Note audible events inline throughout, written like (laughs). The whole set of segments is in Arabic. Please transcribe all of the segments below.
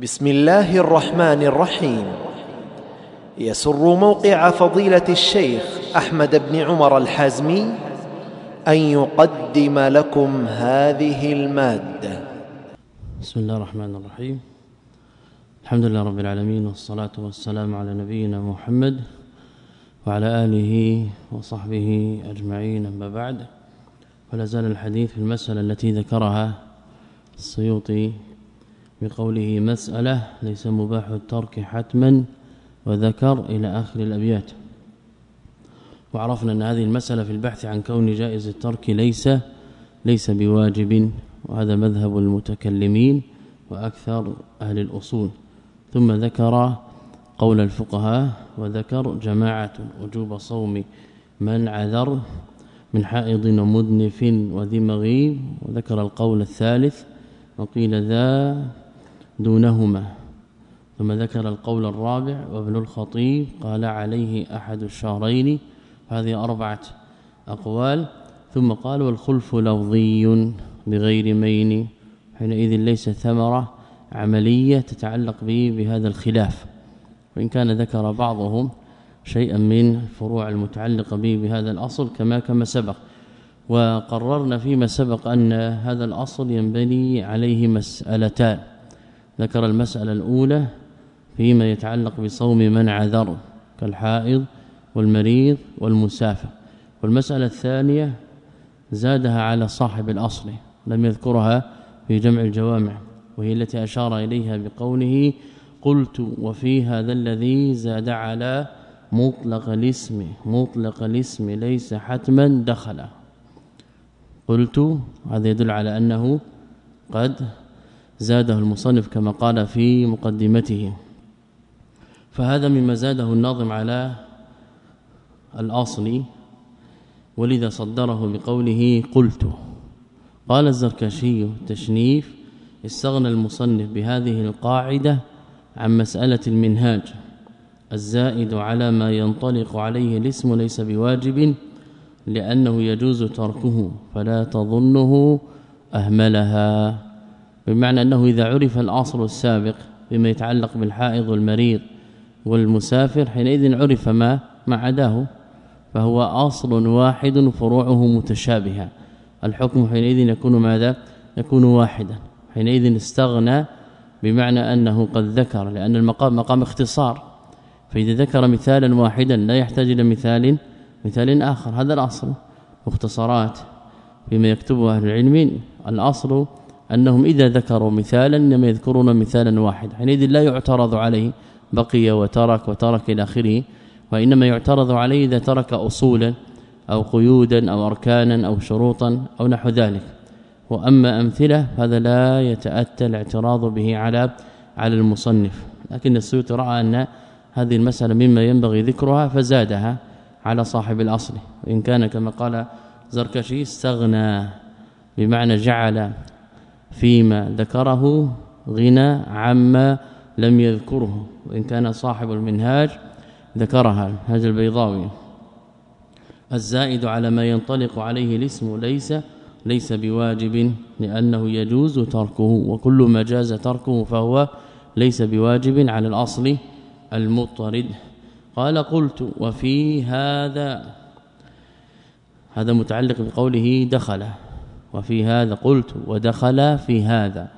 بسم الله الرحمن الرحيم. يسر موقع فضيلة الشيخ أحمد بن عمر الحازمي أن يقدم لكم هذه المادة. بسم الله الرحمن الرحيم. الحمد لله رب العالمين والصلاة والسلام على نبينا محمد وعلى آله وصحبه أجمعين. أما بعد فلا زال الحديث في المسألة التي ذكرها السيوطي بقوله مسألة ليس مباح الترك حتما وذكر إلى آخر الأبيات. وعرفنا أن هذه المسألة في البحث عن كون جائز الترك ليس ليس بواجب وهذا مذهب المتكلمين وأكثر أهل الأصول. ثم ذكر قول الفقهاء وذكر جماعة وجوب صوم من عذر من حائض ومذنف وذي مغيب وذكر القول الثالث وقيل ذا دونهما. ثم ذكر القول الرابع وابن الخطيب قال عليه أحد الشهرين هذه أربعة أقوال. ثم قال والخلف لفظي بغير مين حينئذ ليس ثمرة عملية تتعلق به بهذا الخلاف. وإن كان ذكر بعضهم شيئا من الفروع المتعلقه به بهذا الأصل كما كما سبق. وقررنا فيما سبق أن هذا الأصل ينبني عليه مسألتان. ذكر المسألة الأولى فيما يتعلق بصوم من عذر كالحائض والمريض والمسافر. والمسألة الثانية زادها على صاحب الأصل لم يذكرها في جمع الجوامع وهي التي أشار إليها بقوله قلت وفي هذا الذي زاد على مطلق الاسم مطلق الاسم ليس حتما دخل قلت هذا يدل على أنه قد زاده المصنف كما قال في مقدمته. فهذا مما زاده الناظم على الأصل ولذا صدره بقوله قلت. قال الزركشي تشنيف استغنى المصنف بهذه القاعدة عن مسألة المنهاج الزائد على ما ينطلق عليه الاسم ليس بواجب لأنه يجوز تركه فلا تظنه أهملها. بمعنى أنه إذا عرف الأصل السابق بما يتعلق بالحائض والمريض والمسافر حينئذ عرف ما ما عداه فهو اصل واحد فروعه متشابهة. الحكم حينئذ يكون ماذا؟ يكون واحدا. حينئذ استغنى بمعنى أنه قد ذكر لأن المقام مقام اختصار. فإذا ذكر مثالا واحدا لا يحتاج إلى مثال مثال آخر. هذا الاصل مختصرات فيما يكتبه أهل العلم. الاصل أنهم إذا ذكروا مثالا إنما يذكرون مثالا واحدا. حينئذ لا يعترض عليه بقي وترك وترك إلى آخره وإنما يعترض عليه إذا ترك اصولا أو قيودا أو اركانا أو شروطا أو نحو ذلك. وأما أمثلة هذا لا يتأتى الاعتراض به على على المصنف. لكن السيوطي رأى أن هذه المسألة مما ينبغي ذكرها فزادها على صاحب الأصل. وإن كان كما قال زركشي استغنى بمعنى جعل فيما ذكره غنى عما لم يذكره. وإن كان صاحب المنهاج ذكرها هذا البيضاوي. الزائد على ما ينطلق عليه الاسم ليس ليس بواجب لأنه يجوز تركه وكل ما جاز تركه فهو ليس بواجب على الأصل المضطرد. قال قلت وفي هذا هذا متعلق بقوله دخل. وفي هذا قلت ودخل في هذا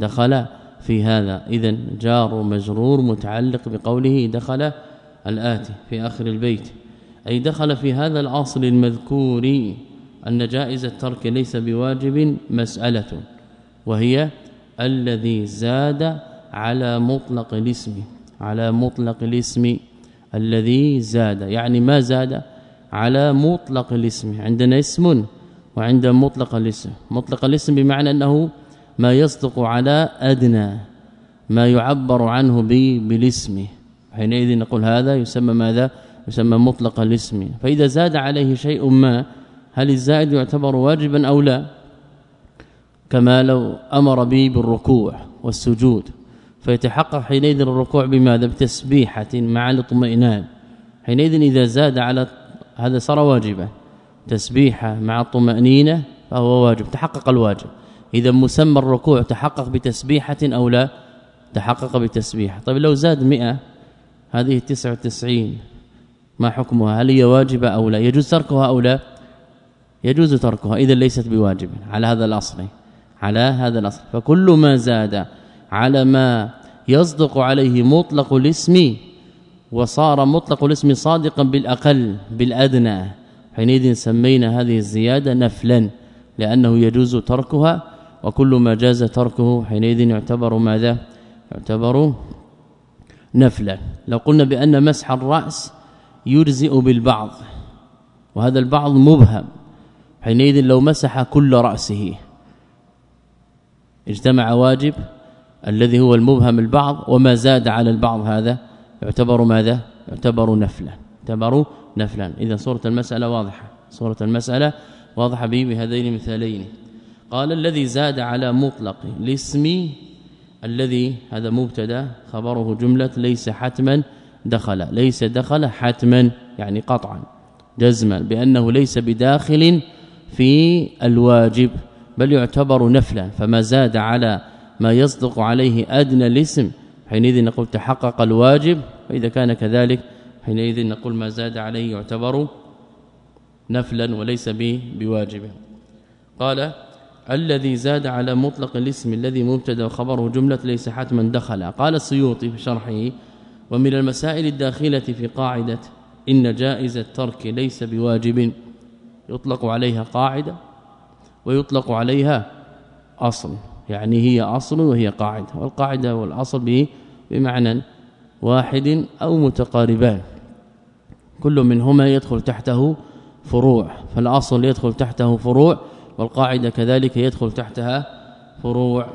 دخل في هذا. اذا جار مجرور متعلق بقوله دخل الآتي في آخر البيت أي دخل في هذا الأصل المذكور أن جائز الترك ليس بواجب مسألة وهي الذي زاد على مطلق الاسم على مطلق الاسم الذي زاد يعني ما زاد؟ على مطلق الاسم عندنا اسم وعند مطلق الاسم. مطلق الاسم بمعنى أنه ما يصدق على أدنى ما يعبر عنه بالاسم. حينئذ نقول هذا يسمى ماذا؟ يسمى مطلق الاسم. فإذا زاد عليه شيء ما هل الزائد يعتبر واجبا أو لا؟ كما لو أمر به بالركوع والسجود. فيتحقق حينئذ الركوع بماذا؟ بتسبيحة مع الاطمئنان. حينئذ إذا زاد على هذا صار واجبا. تسبيحة مع الطمانينه فهو واجب تحقق الواجب. إذا مسمى الركوع تحقق بتسبيحة أو لا؟ تحقق بتسبيح طيب لو زاد 100 هذه 99 ما حكمها؟ هل هي واجبة أو لا؟ يجوز تركها أو لا؟ يجوز تركها. إذا ليست بواجب. على هذا الأصل. على هذا الأصل. فكل ما زاد على ما يصدق عليه مطلق الاسم وصار مطلق الاسم صادقا بالأقل بالأدنى حينئذ سمينا هذه الزيادة نفلا لأنه يجوز تركها وكل ما جاز تركه حينئذ يعتبر ماذا؟ يعتبر نفلا. لو قلنا بأن مسح الرأس يجزئ بالبعض وهذا البعض مبهم. حينئذ لو مسح كل رأسه اجتمع واجب الذي هو المبهم البعض وما زاد على البعض هذا يعتبر ماذا؟ يعتبر نفلا يعتبر نفلا. إذا صورة المسألة واضحة. صورة المسألة واضحة به بهذين المثالين. قال الذي زاد على مطلق الاسم الذي هذا مبتدا خبره جملة ليس حتما دخل. ليس دخل حتما يعني قطعا. جزما بأنه ليس بداخل في الواجب بل يعتبر نفلا. فما زاد على ما يصدق عليه أدنى الاسم حينئذ نقول تحقق الواجب وإذا كان كذلك حينئذ نقول ما زاد عليه يعتبر نفلا وليس بواجب قال الذي زاد على مطلق الاسم الذي مبتدأ وخبره جملة ليس حتما دخل قال السيوطي في شرحه ومن المسائل الداخلة في قاعدة إن جائز الترك ليس بواجب يطلق عليها قاعدة ويطلق عليها أصل يعني هي أصل وهي قاعدة والقاعدة والأصل بمعنى واحد أو متقاربان. كل منهما يدخل تحته فروع فالأصل يدخل تحته فروع والقاعدة كذلك يدخل تحتها فروع.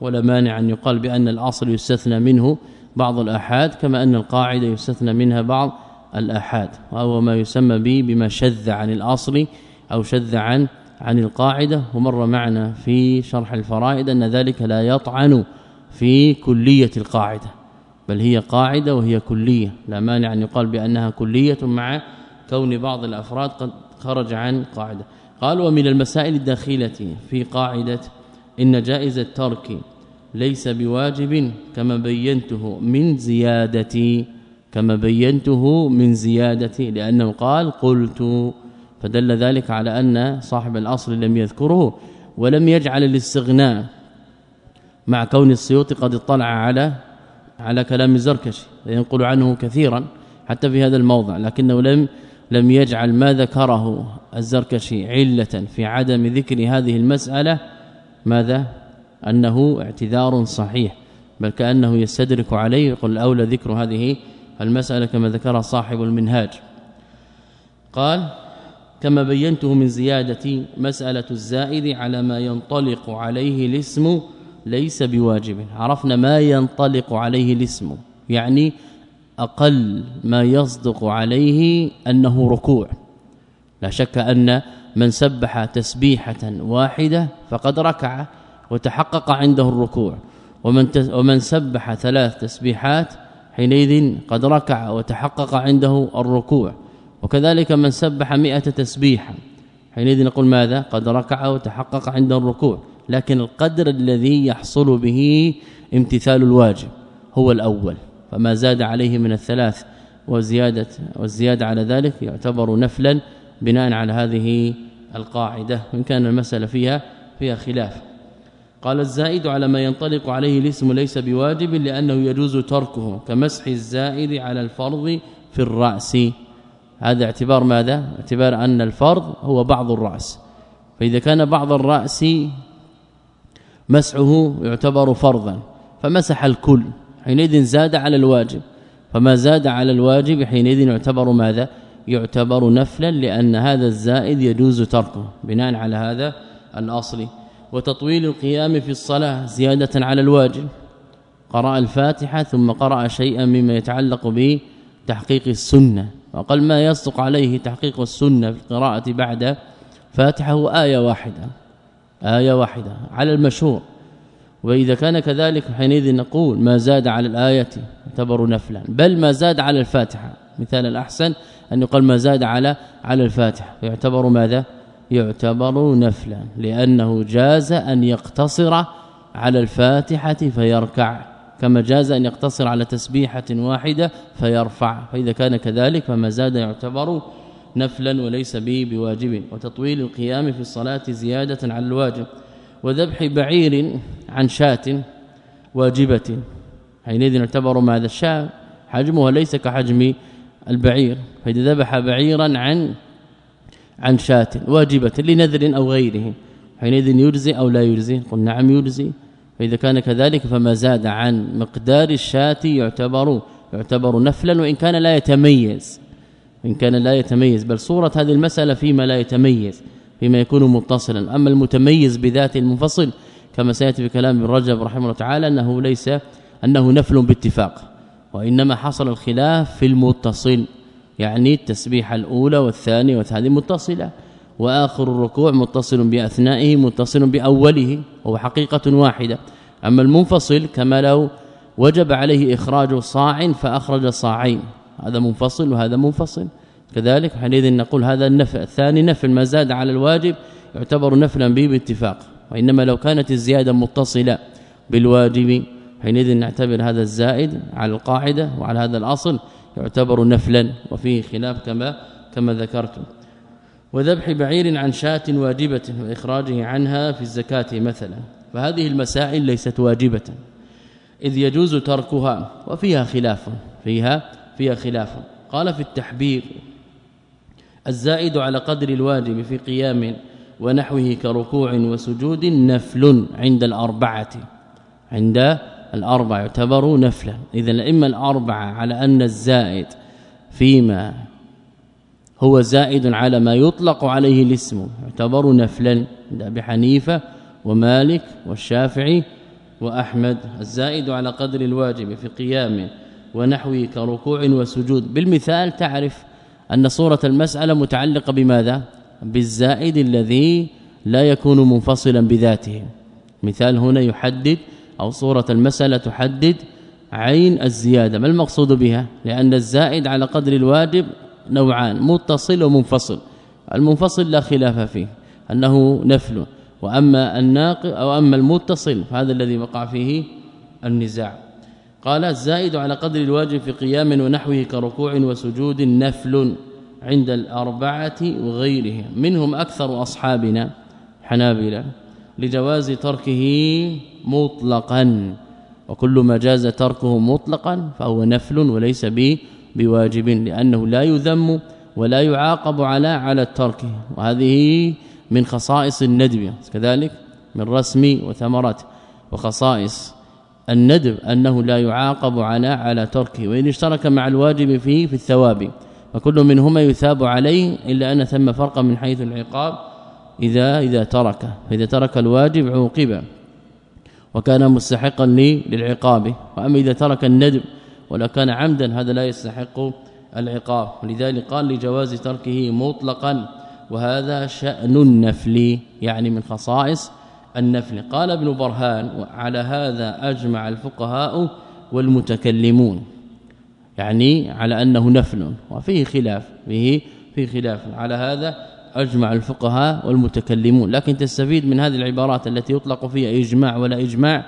ولا مانع أن يقال بأن الأصل يستثنى منه بعض الآحاد كما أن القاعدة يستثنى منها بعض الآحاد. وهو ما يسمى به بما شذ عن الأصل أو شذ عن عن القاعدة. ومر معنا في شرح الفرائد أن ذلك لا يطعن في كلية القاعدة. بل هي قاعدة وهي كلية. لا مانع أن يقال بأنها كلية مع كون بعض الأفراد قد خرج عن قاعدة. قال ومن المسائل الداخلة في قاعدة إن جائز الترك ليس بواجب كما بينته من زيادتي كما بينته من زيادتي لأنه قال قلت فدل ذلك على أن صاحب الأصل لم يذكره ولم يجعل الاستغناء مع كون السيوطي قد اطلع على على كلام الزركشي ينقل عنه كثيرا حتى في هذا الموضع لكنه لم لم يجعل ما ذكره الزركشي علة في عدم ذكر هذه المسألة. ماذا؟ أنه اعتذار صحيح بل كأنه يستدرك عليه يقول الاولى ذكر هذه المسألة كما ذكر صاحب المنهاج. قال كما بينته من زيادة مسألة الزائد على ما ينطلق عليه الاسم ليس بواجب. عرفنا ما ينطلق عليه الاسم يعني أقل ما يصدق عليه أنه ركوع. لا شك أن من سبح تسبيحة واحدة فقد ركع وتحقق عنده الركوع ومن ومن سبح ثلاث تسبيحات حينئذ قد ركع وتحقق عنده الركوع. وكذلك من سبح 100 تسبيحا حينئذ نقول ماذا؟ قد ركع وتحقق عنده الركوع. لكن القدر الذي يحصل به امتثال الواجب هو الأول. فما زاد عليه من الثلاث وزيادة والزيادة على ذلك يعتبر نفلا بناء على هذه القاعدة وان كان المسألة فيها فيها خلاف. قال الزائد على ما ينطلق عليه الاسم ليس بواجب لأنه يجوز تركه كمسح الزائد على الفرض في الرأس. هذا اعتبار ماذا؟ اعتبار أن الفرض هو بعض الرأس. فإذا كان بعض الرأس مسحه يعتبر فرضا. فمسح الكل. حينئذ زاد على الواجب. فما زاد على الواجب حينئذ يعتبر ماذا؟ يعتبر نفلا لأن هذا الزائد يجوز تركه. بناء على هذا الأصل. وتطويل القيام في الصلاة زيادة على الواجب. قرأ الفاتحة ثم قرأ شيئا مما يتعلق به تحقيق السنة. وقال ما يصدق عليه تحقيق السنة في القراءة بعد فاتحة هو آية واحدة. آية واحدة على المشهور. وإذا كان كذلك حينئذ نقول ما زاد على الآية يعتبر نفلا بل ما زاد على الفاتحة. مثال الأحسن أن يقال ما زاد على على الفاتحة. يعتبر ماذا؟ يعتبر نفلا لأنه جاز أن يقتصر على الفاتحة فيركع. كما جاز أن يقتصر على تسبيحة واحدة فيرفع. فإذا كان كذلك فما زاد يعتبر نفلا وليس به بواجب. وتطويل القيام في الصلاة زيادة على الواجب. وذبح بعير عن شاة واجبة. حينئذ يعتبر ماذا الشاة حجمها ليس كحجم البعير. فإذا ذبح بعيرا عن عن شاة واجبة لنذر أو غيره. حينئذ يجزي أو لا يجزي. قل نعم يجزي. فإذا كان كذلك فما زاد عن مقدار الشاة يعتبر يعتبر نفلا. وإن كان لا يتميز. إن كان لا يتميز بل صورة هذه المسألة فيما لا يتميز فيما يكون متصلا. أما المتميز بذات المنفصل كما سيأتي في كلام ابن رجب رحمه الله تعالى أنه ليس أنه نفل باتفاق وإنما حصل الخلاف في المتصل يعني التسبيحة الأولى والثانية وهذه متصلة. وآخر الركوع متصل بأثنائه متصل بأوله وهو حقيقة واحدة. أما المنفصل كما لو وجب عليه إخراج صاع فأخرج صاعين. هذا منفصل وهذا منفصل. كذلك حينئذ نقول هذا النفع الثاني نفل ما زاد على الواجب يعتبر نفلا به باتفاق وإنما لو كانت الزيادة متصلة بالواجب حينئذ نعتبر هذا الزائد على القاعدة وعلى هذا الأصل يعتبر نفلا وفيه خلاف كما كما ذكرت وذبح بعير عن شاة واجبة وإخراجه عنها في الزكاة مثلا فهذه المسائل ليست واجبة إذ يجوز تركها وفيها خلاف فيها فيها خلاف. قال في التحبير الزائد على قدر الواجب في قيام ونحوه كركوع وسجود نفل عند الأربعة. عند الأربعة يعتبر نفلا. إذا إما الأربعة على أن الزائد فيما هو زائد على ما يطلق عليه الاسم يعتبر نفلا. عند أبي حنيفة ومالك والشافعي وأحمد الزائد على قدر الواجب في قيام ونحوه كركوع وسجود. بالمثال تعرف أن صورة المسألة متعلقة بماذا؟ بالزائد الذي لا يكون منفصلا بذاته. مثال هنا يحدد أو صورة المسألة تحدد عين الزيادة. ما المقصود بها؟ لأن الزائد على قدر الواجب نوعان متصل ومنفصل. المنفصل لا خلاف فيه أنه نفل. وأما الناقص أو أما المتصل فهذا الذي وقع فيه النزاع. قال الزائد على قدر الواجب في قيام ونحوه كركوع وسجود نفل عند الأربعة وغيرهم منهم أكثر أصحابنا حنابلة لجواز تركه مطلقا وكل ما جاز تركه مطلقا فهو نفل وليس به بواجب لأنه لا يذم ولا يعاقب على على الترك. وهذه من خصائص الندب كذلك من رسم وثمرات. وخصائص الندب أنه لا يعاقب على على تركه وإن اشترك مع الواجب فيه في الثواب فكل منهما يثاب عليه إلا أن ثم فرقا من حيث العقاب إذا إذا ترك فإذا ترك الواجب عوقب وكان مستحقا للعقاب وأما إذا ترك الندب ولا كان عمدا هذا لا يستحق العقاب ولذلك قال لجواز تركه مطلقا وهذا شأن النفل يعني من خصائص النفل. قال ابن برهان وعلى هذا أجمع الفقهاء والمتكلمون. يعني على أنه نفل وفيه خلاف فيه في خلاف. على هذا أجمع الفقهاء والمتكلمون. لكن تستفيد من هذه العبارات التي يطلق فيها إجماع ولا إجماع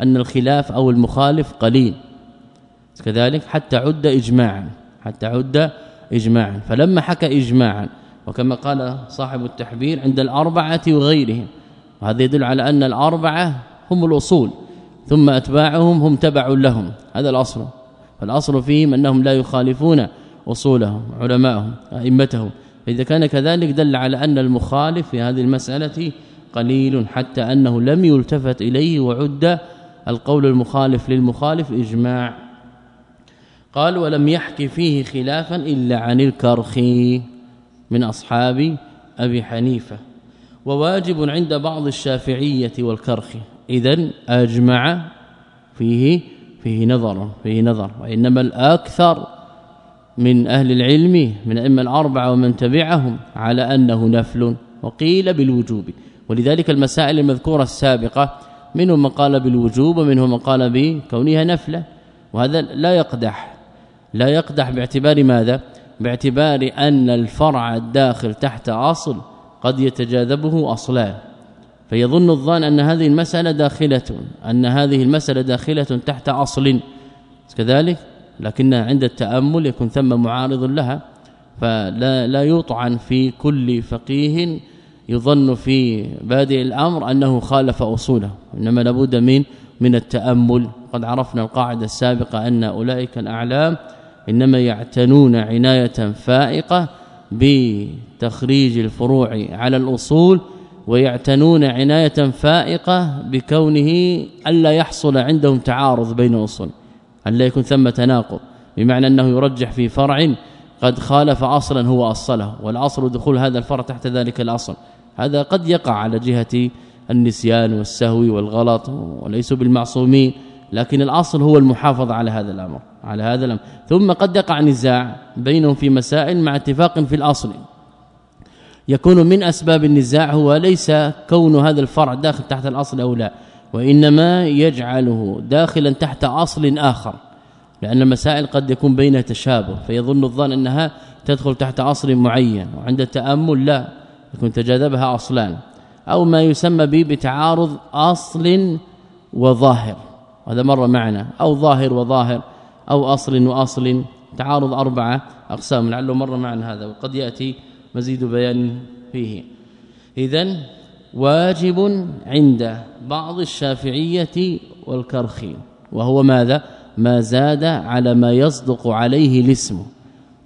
أن الخلاف أو المخالف قليل. كذلك حتى عد اجماعا حتى عد اجماعا. فلما حكى اجماعا وكما قال صاحب التحبير عند الأربعة وغيرهم وهذا يدل على أن الأربعة هم الأصول ثم أتباعهم هم تبع لهم هذا الأصل. فالأصل فيهم أنهم لا يخالفون أصولهم علماءهم أئمتهم. فإذا كان كذلك دل على أن المخالف في هذه المسألة قليل حتى أنه لم يلتفت إليه وعد القول المخالف للمخالف إجماع. قال ولم يحكي فيه خلافا إلا عن الكرخي من أصحاب أبي حنيفة. وواجب عند بعض الشافعية والكرخي اذا أجمع فيه فيه نظر فيه نظر. وإنما الأكثر من أهل العلم من أئمة الأربعة ومن تبعهم على أنه نفل وقيل بالوجوب. ولذلك المسائل المذكورة السابقة منهم من قال بالوجوب ومنهم من قال بكونها نفلة. وهذا لا يقدح لا يقدح باعتبار ماذا؟ باعتبار أن الفرع الداخل تحت أصل قد يتجاذبه اصلان فيظن الظان أن هذه المسألة داخلة أن هذه المسألة داخلة تحت أصل. كذلك لكن عند التأمل يكون ثم معارض لها فلا لا يطعن في كل فقيه يظن في بادئ الأمر أنه خالف أصوله. إنما لابد من من التأمل. قد عرفنا القاعدة السابقة أن أولئك الأعلام إنما يعتنون عناية فائقة بتخريج الفروع على الأصول ويعتنون عناية فائقة بكونه ألا يحصل عندهم تعارض بين الأصول الا يكون ثم تناقض بمعنى أنه يرجح في فرع قد خالف أصلا هو أصله والأصل دخول هذا الفرع تحت ذلك الأصل. هذا قد يقع على جهة النسيان والسهو والغلط وليسوا بالمعصومين. لكن الأصل هو المحافظة على هذا الأمر على هذا الأمر. ثم قد يقع نزاع بينهم في مسائل مع اتفاق في الأصل. يكون من أسباب النزاع هو ليس كون هذا الفرع داخل تحت الأصل أو لا وإنما يجعله داخلا تحت أصل آخر. لأن المسائل قد يكون بينها تشابه فيظن الظن أنها تدخل تحت أصل معين وعند التأمل لا يكون تجاذبها اصلان أو ما يسمى به بتعارض أصل وظاهر. هذا مر معنا أو ظاهر وظاهر أو أصل وأصل. تعارض أربعة أقسام لعله مر معنا هذا وقد يأتي مزيد بيان فيه. اذا واجب عند بعض الشافعية والكرخي وهو ماذا؟ ما زاد على ما يصدق عليه الاسم.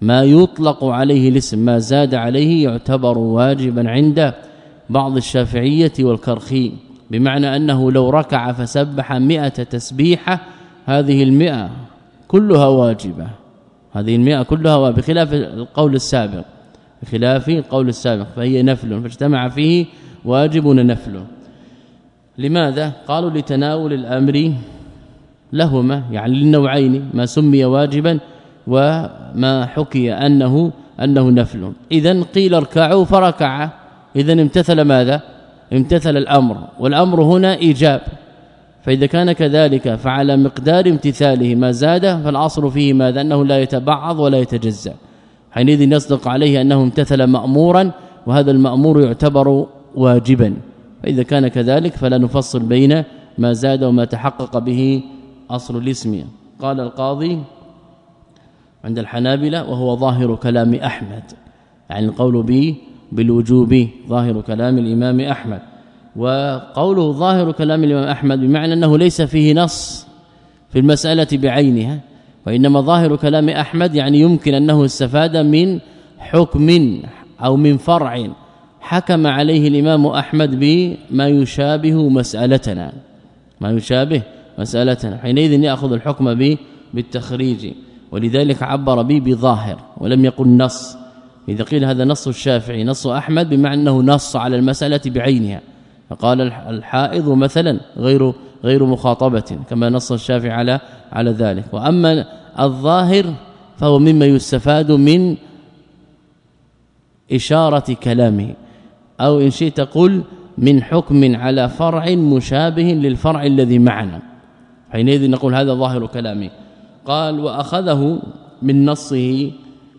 ما يطلق عليه الاسم ما زاد عليه يعتبر واجبا عند بعض الشافعية والكرخي بمعنى أنه لو ركع فسبح مئة تسبيحة هذه المئة كلها واجبة. هذه المئة كلها بخلاف القول السابق. بخلاف القول السابق فهي نفل فاجتمع فيه واجب نفل لماذا؟ قالوا لتناول الأمر لهما يعني للنوعين ما سمي واجبا وما حكي أنه أنه نفل. اذا قيل اركعوا فركع. اذا امتثل ماذا؟ امتثل الأمر والأمر هنا إيجاب. فإذا كان كذلك فعلى مقدار امتثاله ما زاد فالاصل فيه ماذا؟ أنه لا يتبعض ولا يتجزأ. حينئذ يصدق عليه أنه امتثل مأمورا وهذا المأمور يعتبر واجبا. فإذا كان كذلك فلا نفصل بين ما زاد وما تحقق به أصل الاسم. قال القاضي عند الحنابلة وهو ظاهر كلام أحمد يعني القول به بالوجوب ظاهر كلام الإمام أحمد. وقوله ظاهر كلام الإمام أحمد بمعنى أنه ليس فيه نص في المسألة بعينها وإنما ظاهر كلام أحمد يعني يمكن أنه استفاد من حكم أو من فرع حكم عليه الإمام أحمد بما يشابه مسألتنا. ما يشابه مسألتنا. حينئذ يأخذ الحكم بالتخريج ولذلك عبر به بظاهر ولم يقل نص. إذا قيل هذا نص الشافعي نص أحمد بمعنى أنه نص على المسألة بعينها. فقال الحائض مثلا غير غير مخاطبة كما نص الشافعي على على ذلك. وأما الظاهر فهو مما يستفاد من إشارة كلامه. أو إن شئت قل من حكم على فرع مشابه للفرع الذي معنا. حينئذ نقول هذا ظاهر كلامه قال وأخذه من نصه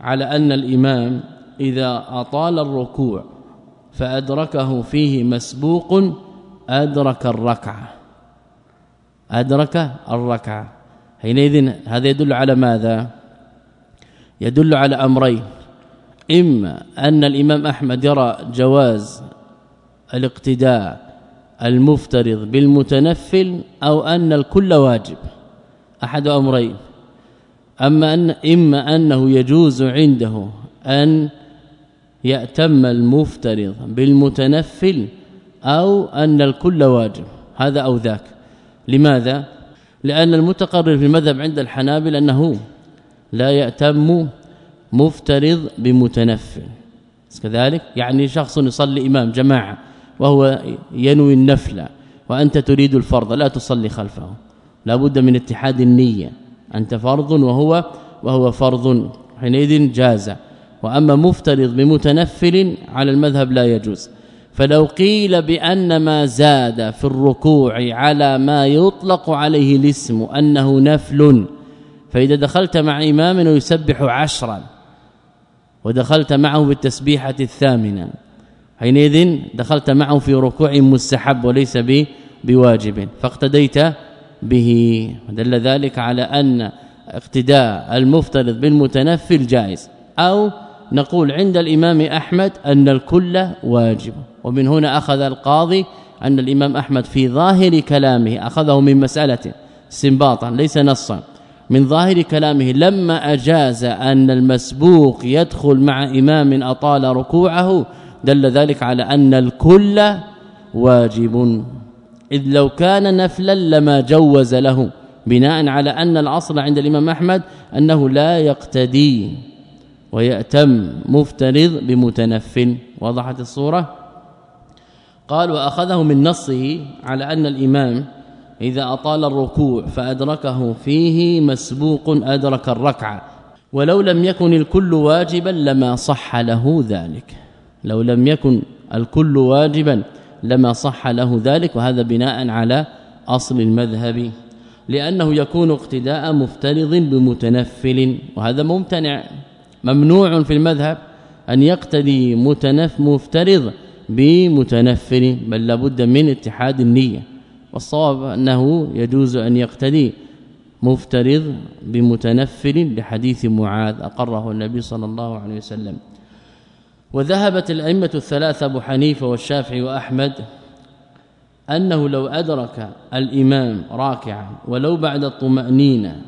على أن الإمام إذا أطال الركوع فأدركه فيه مسبوق أدرك الركعة. أدرك الركعة. حينئذ هذا يدل على ماذا؟ يدل على أمرين. إما أن الإمام أحمد يرى جواز الاقتداء المفترض بالمتنفل أو أن الكل واجب أحد أمرين. أما ان إما أنه يجوز عنده أن يأتم المفترض بالمتنفل أو أن الكل واجب. هذا أو ذاك. لماذا؟ لأن المتقرر في المذهب عند الحنابل أنه لا يأتم مفترض بمتنفل. كذلك يعني شخص يصلي إمام جماعة وهو ينوي النفل وأنت تريد الفرض لا تصلي خلفه. لا بد من اتحاد النية. أنت فرض وهو وهو فرض. حينئذ جاز. وأما مفترض بمتنفل على المذهب لا يجوز. فلو قيل بأن ما زاد في الركوع على ما يطلق عليه الاسم أنه نفل فإذا دخلت مع إمام يسبح عشرا ودخلت معه بالتسبيحة الثامنة حينئذ دخلت معه في ركوع مستحب وليس بواجب. فاقتديت به. دل ذلك على أن اقتداء المفترض بالمتنفل جائز أو نقول عند الإمام أحمد أن الكل واجب ومن هنا أخذ القاضي أن الإمام أحمد في ظاهر كلامه أخذه من مسألة استنباطا ليس نصا. من ظاهر كلامه لما أجاز أن المسبوق يدخل مع إمام أطال ركوعه دل ذلك على أن الكل واجب. إذ لو كان نفلا لما جوز له بناء على أن الأصل عند الإمام أحمد أنه لا يقتدي. ويأتم مفترض بمتنف. وضحت الصورة؟ قال وأخذه من نصه على أن الإمام إذا أطال الركوع فأدركه فيه مسبوق أدرك الركعة. ولو لم يكن الكل واجبا لما صح له ذلك. لو لم يكن الكل واجبا لما صح له ذلك وهذا بناء على أصل المذهب. لأنه يكون اقتداء مفترض بمتنفل وهذا ممتنع. ممنوع في المذهب أن يقتدي متنف مفترض بمتنفل بل لابد من اتحاد النية. والصواب أنه يجوز أن يقتدي مفترض بمتنفل لحديث معاذ أقره النبي صلى الله عليه وسلم. وذهبت الأئمة الثلاثه أبو حنيفة والشافعي وأحمد أنه لو أدرك الإمام راكعا ولو بعد الطمأنينة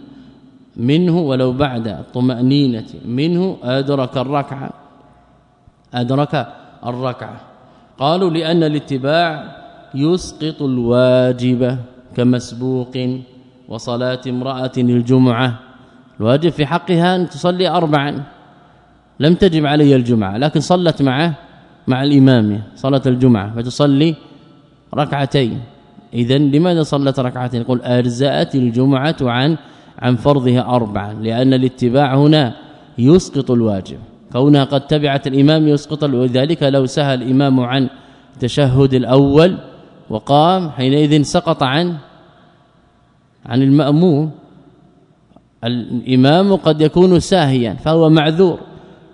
منه ولو بعد الطمأنينة منه أدرك الركعة أدرك الركعة. قالوا لأن الاتباع يسقط الواجب كمسبوق وصلاة امرأة الجمعة. الواجب في حقها أن تصلي أربعا. لم تجب علي الجمعة لكن صلت معه مع الإمام صلاة الجمعة فتصلي ركعتين. اذا لماذا صلت ركعتين؟ يقول أرزأت الجمعة عن عن فرضها اربعا لأن الاتباع هنا يسقط الواجب. كونها قد تبعت الإمام يسقط ولذلك لو سهى الإمام عن التشهد الأول وقام حينئذ سقط عن عن المأموم. الإمام قد يكون ساهيا فهو معذور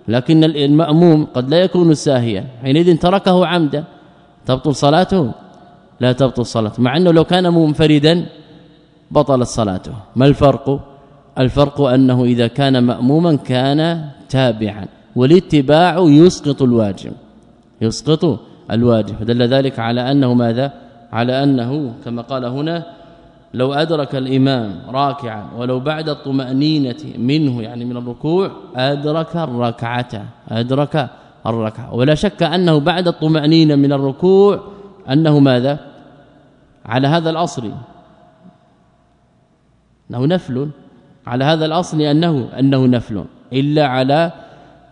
لكن المأموم قد لا يكون ساهيا حينئذ تركه عمدا. تبطل صلاته؟ لا تبطل الصلاه مع أنه لو كان منفردا بطلت صلاته. ما الفرق؟ الفرق أنه إذا كان مأموما كان تابعا والاتباع يسقط الواجب يسقط الواجب. فدل ذلك على أنه ماذا؟ على أنه كما قال هنا لو أدرك الإمام راكعا ولو بعد الطمأنينة منه يعني من الركوع أدرك الركعة أدرك الركعة. ولا شك أنه بعد الطمأنينة من الركوع أنه ماذا؟ على هذا الأصل. أنه نفل. على هذا الأصل انه أنه نفل. إلا على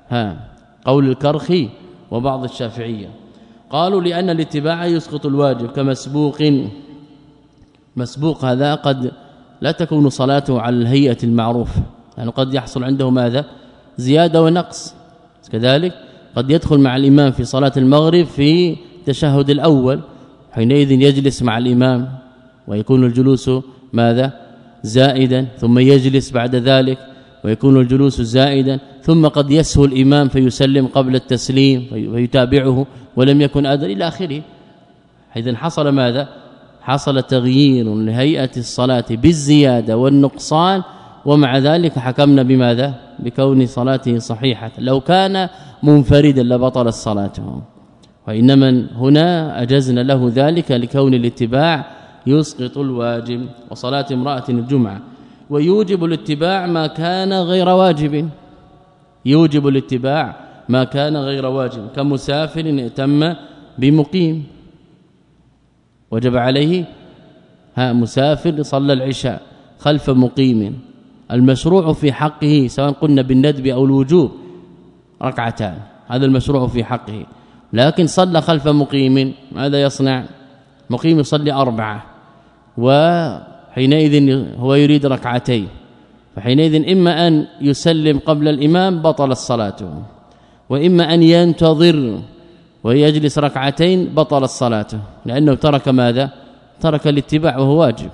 ها قول الكرخي وبعض الشافعية. قالوا لأن الاتباع يسقط الواجب كمسبوق. مسبوق هذا قد لا تكون صلاته على الهيئة المعروفه يعني قد يحصل عنده ماذا؟ زيادة ونقص. كذلك قد يدخل مع الإمام في صلاة المغرب في التشهد الأول. حينئذ يجلس مع الإمام ويكون الجلوس ماذا؟ زائدا ثم يجلس بعد ذلك ويكون الجلوس زائدا ثم قد يسهو الإمام فيسلم قبل التسليم ويتابعه ولم يكن ادر إلى آخره. اذا حصل ماذا؟ حصل تغيير لهيئة الصلاة بالزيادة والنقصان ومع ذلك حكمنا بماذا؟ بكون صلاته صحيحة. لو كان منفردا لبطل صلاته وإنما هنا أجزنا له ذلك لكون الاتباع يسقط الواجب وصلاة امرأة الجمعة ويوجب الاتباع ما كان غير واجب. يوجب الاتباع ما كان غير واجب كمسافر ائتم بمقيم. وجب عليه ها مسافر صلى العشاء خلف مقيم. المشروع في حقه سواء قلنا بالندب أو الوجوب ركعتان هذا المشروع في حقه. لكن صلى خلف مقيم ماذا يصنع؟ مقيم يصلي أربعة. وحينئذ هو يريد ركعتين فحينئذ إما أن يسلم قبل الإمام بطل الصلاة وإما أن ينتظر ويجلس ركعتين بطل الصلاة لأنه ترك ماذا؟ ترك الاتباع وهو واجب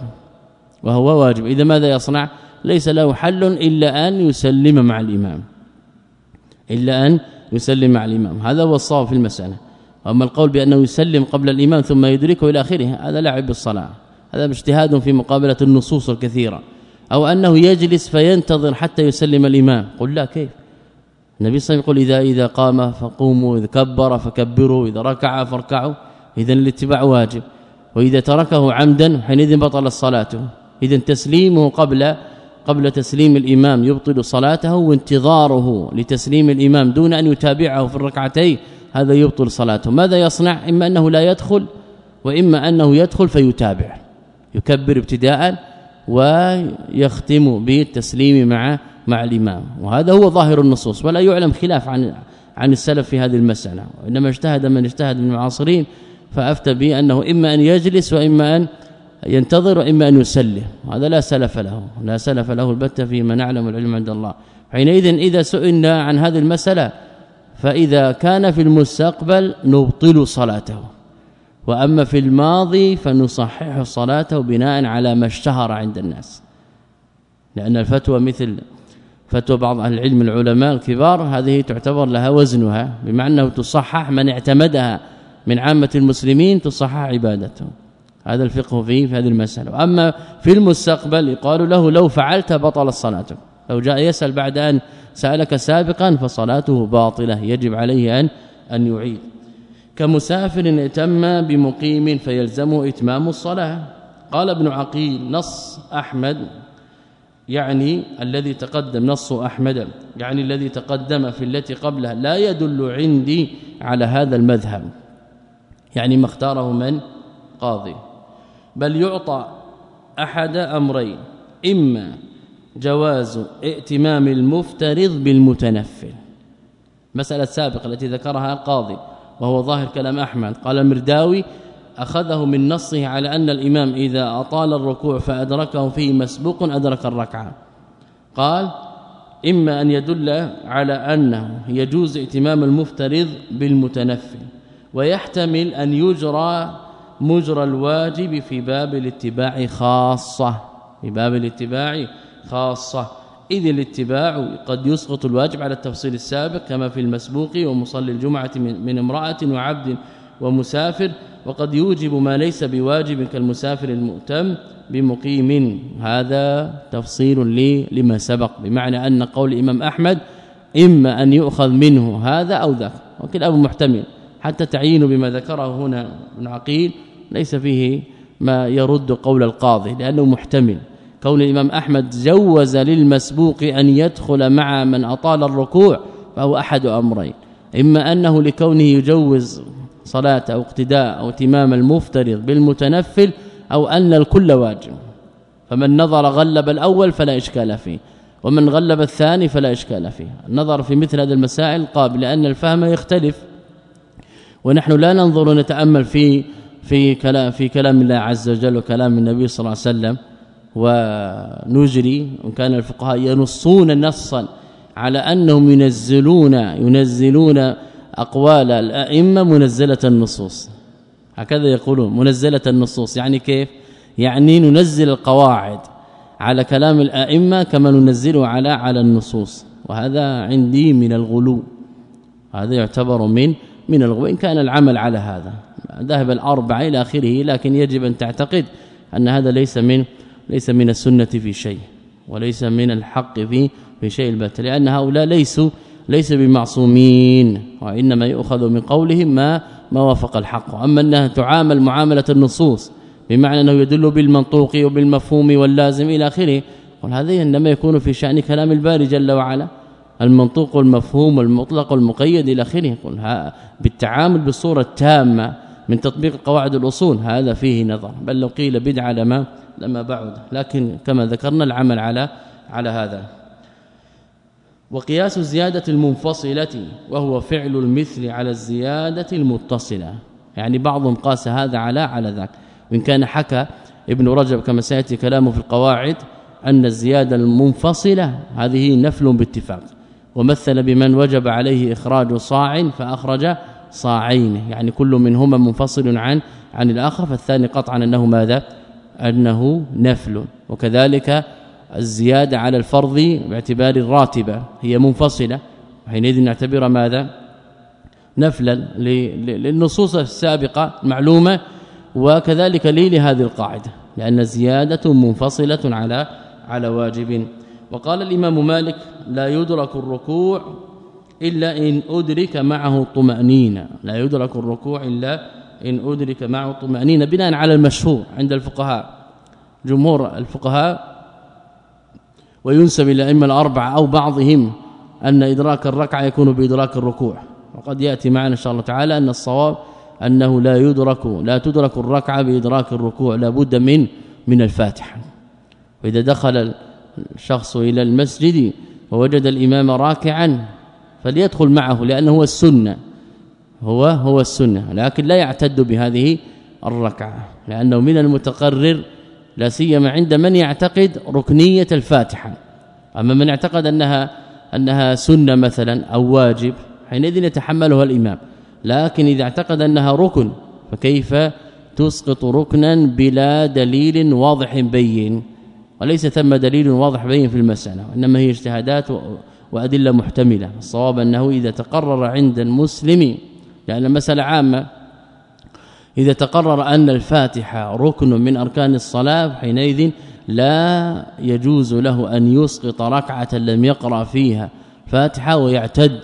وهو واجب. إذا ماذا يصنع؟ ليس له حل إلا أن يسلم مع الإمام إلا أن يسلم مع الإمام. هذا هو الصواب في المسألة. اما القول بأنه يسلم قبل الإمام ثم يدركه إلى آخره هذا لعب بالصلاة. هذا اجتهاد في مقابلة النصوص الكثيرة. أو أنه يجلس فينتظر حتى يسلم الإمام. قل لا كيف؟ النبي صلى الله عليه وسلم يقول إذا إذا قام فقوموا إذا كبر فكبروا إذا ركع فاركعوا. اذا الاتباع واجب. وإذا تركه عمدا حينئذ بطل صلاته. اذا تسليمه قبل قبل تسليم الإمام يبطل صلاته وانتظاره لتسليم الإمام دون أن يتابعه في الركعتين. هذا يبطل صلاته. ماذا يصنع؟ إما أنه لا يدخل وإما أنه يدخل فيتابع. يكبر ابتداء ويختم بالتسليم مع مع الإمام. وهذا هو ظاهر النصوص ولا يعلم خلاف عن عن السلف في هذه المسألة. وإنما اجتهد من اجتهد من المعاصرين فأفتى بأنه إما أن يجلس وإما أن ينتظر وإما أن يسلم. هذا لا سلف له لا سلف له البتة فيما نعلم العلم عند الله. حينئذ إذا سئلنا عن هذه المسألة فإذا كان في المستقبل نبطل صلاته. وأما في الماضي فنصحح صلاته بناء على ما اشتهر عند الناس. لأن الفتوى مثل فتوى بعض أهل العلم العلماء الكبار هذه تعتبر لها وزنها بمعنى انه تصحح من اعتمدها من عامة المسلمين تصحح عبادته. هذا الفقه فيه في هذه المسألة. اما في المستقبل يقال له لو فعلت بطل صلاتك لو جاء يسأل بعد أن سألك سابقا فصلاته باطلة يجب عليه أن أن يعيد. كمسافر اتم بمقيم فيلزمه إتمام الصلاة. قال ابن عقيل نص أحمد يعني الذي تقدم نص أحمد يعني الذي تقدم في التي قبلها لا يدل عندي على هذا المذهب. يعني ما اختاره من؟ قاضي. بل يعطى أحد أمرين إما جواز ائتمام المفترض بالمتنفل. مسألة سابقة التي ذكرها القاضي. وهو ظاهر كلام أحمد. قال المرداوي أخذه من نصه على أن الإمام إذا أطال الركوع فأدركه فيه مسبوق أدرك الركعة. قال إما أن يدل على أنه يجوز ائتمام المفترض بالمتنفل ويحتمل أن يجرى مجرى الواجب في باب الاتباع خاصة في باب الاتباع خاصة. إذ الاتباع قد يسقط الواجب على التفصيل السابق كما في المسبوق ومصلي الجمعة من امرأة وعبد ومسافر وقد يوجب ما ليس بواجب كالمسافر المؤتم بمقيم. هذا تفصيل لي لما سبق بمعنى أن قول الإمام أحمد إما أن يؤخذ منه هذا أو ذاك وكل محتمل. حتى تعيين بما ذكره هنا ابن عقيل ليس فيه ما يرد قول القاضي لأنه محتمل. كون الإمام أحمد جوز للمسبوق أن يدخل مع من أطال الركوع فهو أحد أمرين. إما أنه لكونه يجوز صلاة أو اقتداء أو اتمام المفترض بالمتنفل أو أن الكل واجب. فمن نظر غلب الأول فلا إشكال فيه ومن غلب الثاني فلا إشكال فيه. النظر في مثل هذه المسائل قابل لأن الفهم يختلف. ونحن لا ننظر نتامل في في كلام في كلام الله عز وجل وكلام النبي صلى الله عليه وسلم. ونجري وإن كان الفقهاء ينصون نصا على أنهم ينزلون ينزلون أقوال الأئمة منزلة النصوص. هكذا يقولون منزلة النصوص. يعني كيف؟ يعني ننزل القواعد على كلام الأئمة كما ننزله على على النصوص. وهذا عندي من الغلو. هذا يعتبر من من الغلو. ان كان العمل على هذا ذهب الأربعة إلى آخره لكن يجب أن تعتقد أن هذا ليس من ليس من السنة في شيء وليس من الحق في في شيء البتة لأن هؤلاء ليسوا ليس بمعصومين وإنما يؤخذ من قولهم ما ما وافق الحق. اما أنها تعامل معاملة النصوص بمعنى أنه يدل بالمنطوق وبالمفهوم واللازم إلى آخره وهذا إنما يكون في شأن كلام الباري جل وعلا. المنطوق والمفهوم والمطلق والمقيد إلى آخره يقول بالتعامل بالصورة التامة من تطبيق قواعد الأصول هذا فيه نظر. بل لو قيل بدعة لما لما بعد. لكن كما ذكرنا العمل على على هذا. وقياس الزيادة المنفصلة وهو فعل المثل على الزيادة المتصلة. يعني بعضهم قاس هذا على على ذاك. وإن كان حكى ابن رجب كما سيأتي كلامه في القواعد أن الزيادة المنفصلة هذه نفل باتفاق. ومثل بمن وجب عليه إخراج صاع فأخرج صاعين. يعني كل منهما منفصل عن عن الآخر فالثاني قطعا أنه ماذا؟ أنه نفل. وكذلك الزيادة على الفرض باعتبار الراتبة هي منفصلة. حينئذ نعتبر ماذا؟ نفلا للنصوص السابقة معلومة. وكذلك لي لهذه القاعدة لأن زيادة منفصلة على على واجب. وقال الإمام مالك لا يدرك الركوع إلا إن أدرك معه الطمأنينة. لا يدرك الركوع إلا إن أدرك معه الطمأنينة بناء على المشهور عند الفقهاء جمهور الفقهاء وينسب إلى الائمه الأربعة أو بعضهم أن إدراك الركعة يكون بإدراك الركوع. وقد يأتي معنا إن شاء الله تعالى أن الصواب أنه لا يدرك لا تدرك الركعة بإدراك الركوع لابد من من الفاتحة. وإذا دخل الشخص إلى المسجد ووجد الإمام راكعا فليدخل معه لأنه هو السنة. هو هو السنة لكن لا يعتد بهذه الركعة لأنه من المتقرر لا سيما عند من يعتقد ركنية الفاتحة. أما من اعتقد أنها أنها سنة مثلا أو واجب حينئذ يتحملها الإمام. لكن إذا اعتقد أنها ركن فكيف تسقط ركنا بلا دليل واضح بين؟ وليس ثم دليل واضح بين في المسألة انما هي اجتهادات وأدلة محتملة. الصواب أنه إذا تقرر عند المسلم لأن المسألة عامة. إذا تقرر أن الفاتحه ركن من أركان الصلاة حينئذ لا يجوز له أن يسقط ركعة لم يقرأ فيها. فاتحة ويعتد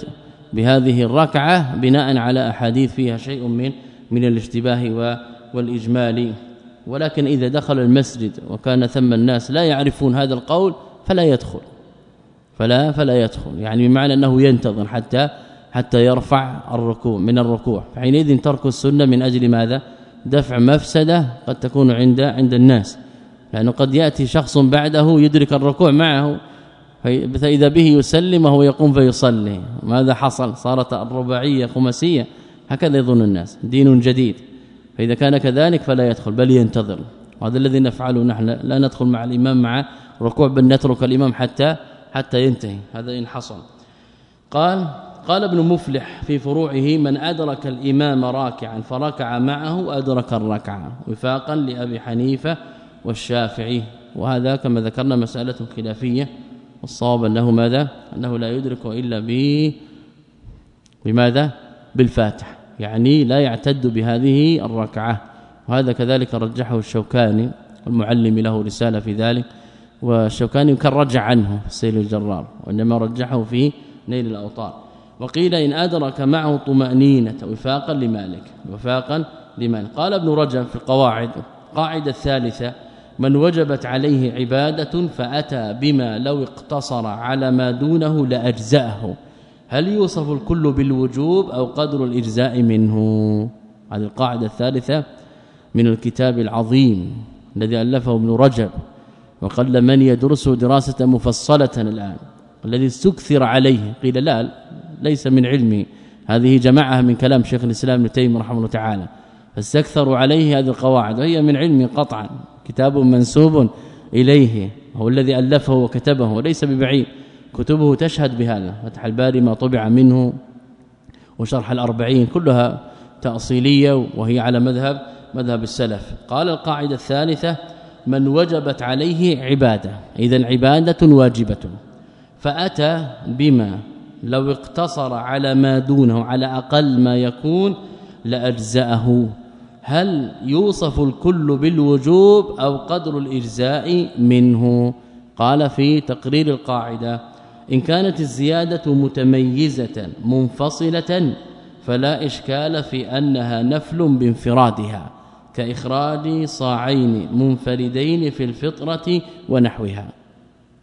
بهذه الركعة بناء على أحاديث فيها شيء من من الاشتباه والإجمال. ولكن إذا دخل المسجد وكان ثم الناس لا يعرفون هذا القول فلا يدخل. فلا فلا يدخل. يعني بمعنى أنه ينتظر حتى حتى يرفع الركوع من الركوع. فحينئذ ترك السنة من أجل ماذا؟ دفع مفسدة قد تكون عند عند الناس. لأنه قد يأتي شخص بعده يدرك الركوع معه فإذا به يسلم وهو يقوم فيصلي. ماذا حصل؟ صارت الرباعية خماسية. هكذا يظن الناس. دين جديد. فإذا كان كذلك فلا يدخل بل ينتظر. وهذا الذي نفعله نحن. لا ندخل مع الإمام مع ركوع بل نترك الإمام حتى حتى ينتهي. هذا إن حصل. قال قال ابن مفلح في فروعه من أدرك الإمام راكعا فركع معه أدرك الركعة وفاقا لأبي حنيفة والشافعي وهذا كما ذكرنا مسألة خلافية والصواب أنه ماذا؟ أنه لا يدرك إلا ب بماذا؟ بالفاتح يعني لا يعتد بهذه الركعة وهذا كذلك رجحه الشوكاني المعلمي له رسالة في ذلك والشوكاني كان رجع عنه السيل الجرار وإنما رجحه في نيل الأوطار. وقيل إن أدرك معه طمأنينة وفاقا لمالك وفاقا لمن قال ابن رجب في القواعد القاعدة الثالثة من وجبت عليه عبادة فأتى بما لو اقتصر على ما دونه لأجزأه. هل يوصف الكل بالوجوب أو قدر الإجزاء منه؟ هذه القاعدة الثالثة من الكتاب العظيم الذي ألفه ابن رجب وقل من يدرسه دراسة مفصلة الآن الذي استكثر عليه. قيل لا ليس من علمي. هذه جماعة من كلام شيخ الإسلام ابن تيمية رحمه الله تعالى. فاستكثروا عليه هذه القواعد. وهي من علم قطعا. كتاب منسوب إليه. هو الذي ألفه وكتبه. وليس ببعيد. كتبه تشهد بهذا. فتح الباري ما طبع منه. وشرح الأربعين. كلها تأصيلية. وهي على مذهب مذهب السلف. قال القاعدة الثالثة من وجبت عليه عبادة. اذا عبادة واجبة. فأتى بما لو اقتصر على ما دونه على أقل ما يكون لأجزأه. هل يوصف الكل بالوجوب أو قدر الإجزاء منه؟ قال في تقرير القاعدة إن كانت الزيادة متميزة منفصلة فلا إشكال في أنها نفل بانفرادها كإخراج صاعين منفردين في الفطرة ونحوها.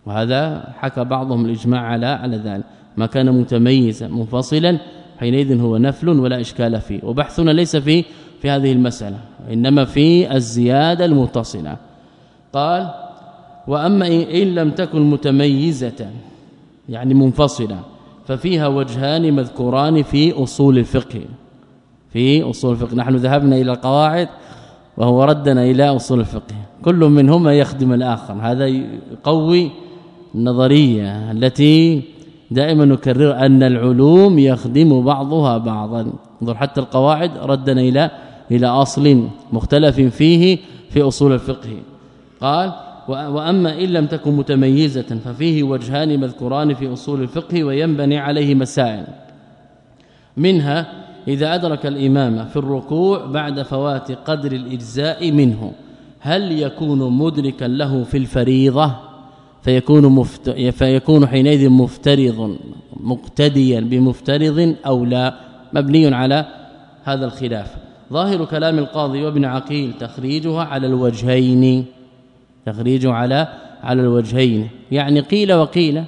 وهذا حكى بعضهم الإجماع على على ذلك. ما كان متميزا منفصلا حينئذ هو نفل ولا إشكال فيه. وبحثنا ليس في في هذه المسألة إنما في الزيادة المتصلة. قال وأما إن لم تكن متميزة يعني منفصلة ففيها وجهان مذكوران في أصول الفقه. في أصول الفقه. نحن ذهبنا إلى القواعد وهو ردنا إلى أصول الفقه. كل منهما يخدم الآخر. هذا يقوي النظرية التي دائما نكرر أن العلوم يخدم بعضها بعضا. انظر حتى القواعد ردنا إلى إلى أصل مختلف فيه في أصول الفقه. قال وأما إن لم تكن متميزة ففيه وجهان مذكوران في أصول الفقه وينبني عليه مسائل. منها إذا أدرك الإمام في الركوع بعد فوات قدر الإجزاء منه هل يكون مدركا له في الفريضة؟ فيكون مفت... فيكون حينئذ مفترض مقتديا بمفترض أو لا مبني على هذا الخلاف. ظاهر كلام القاضي وابن عقيل تخريجها على الوجهين تخريجه على على الوجهين. يعني قيل وقيل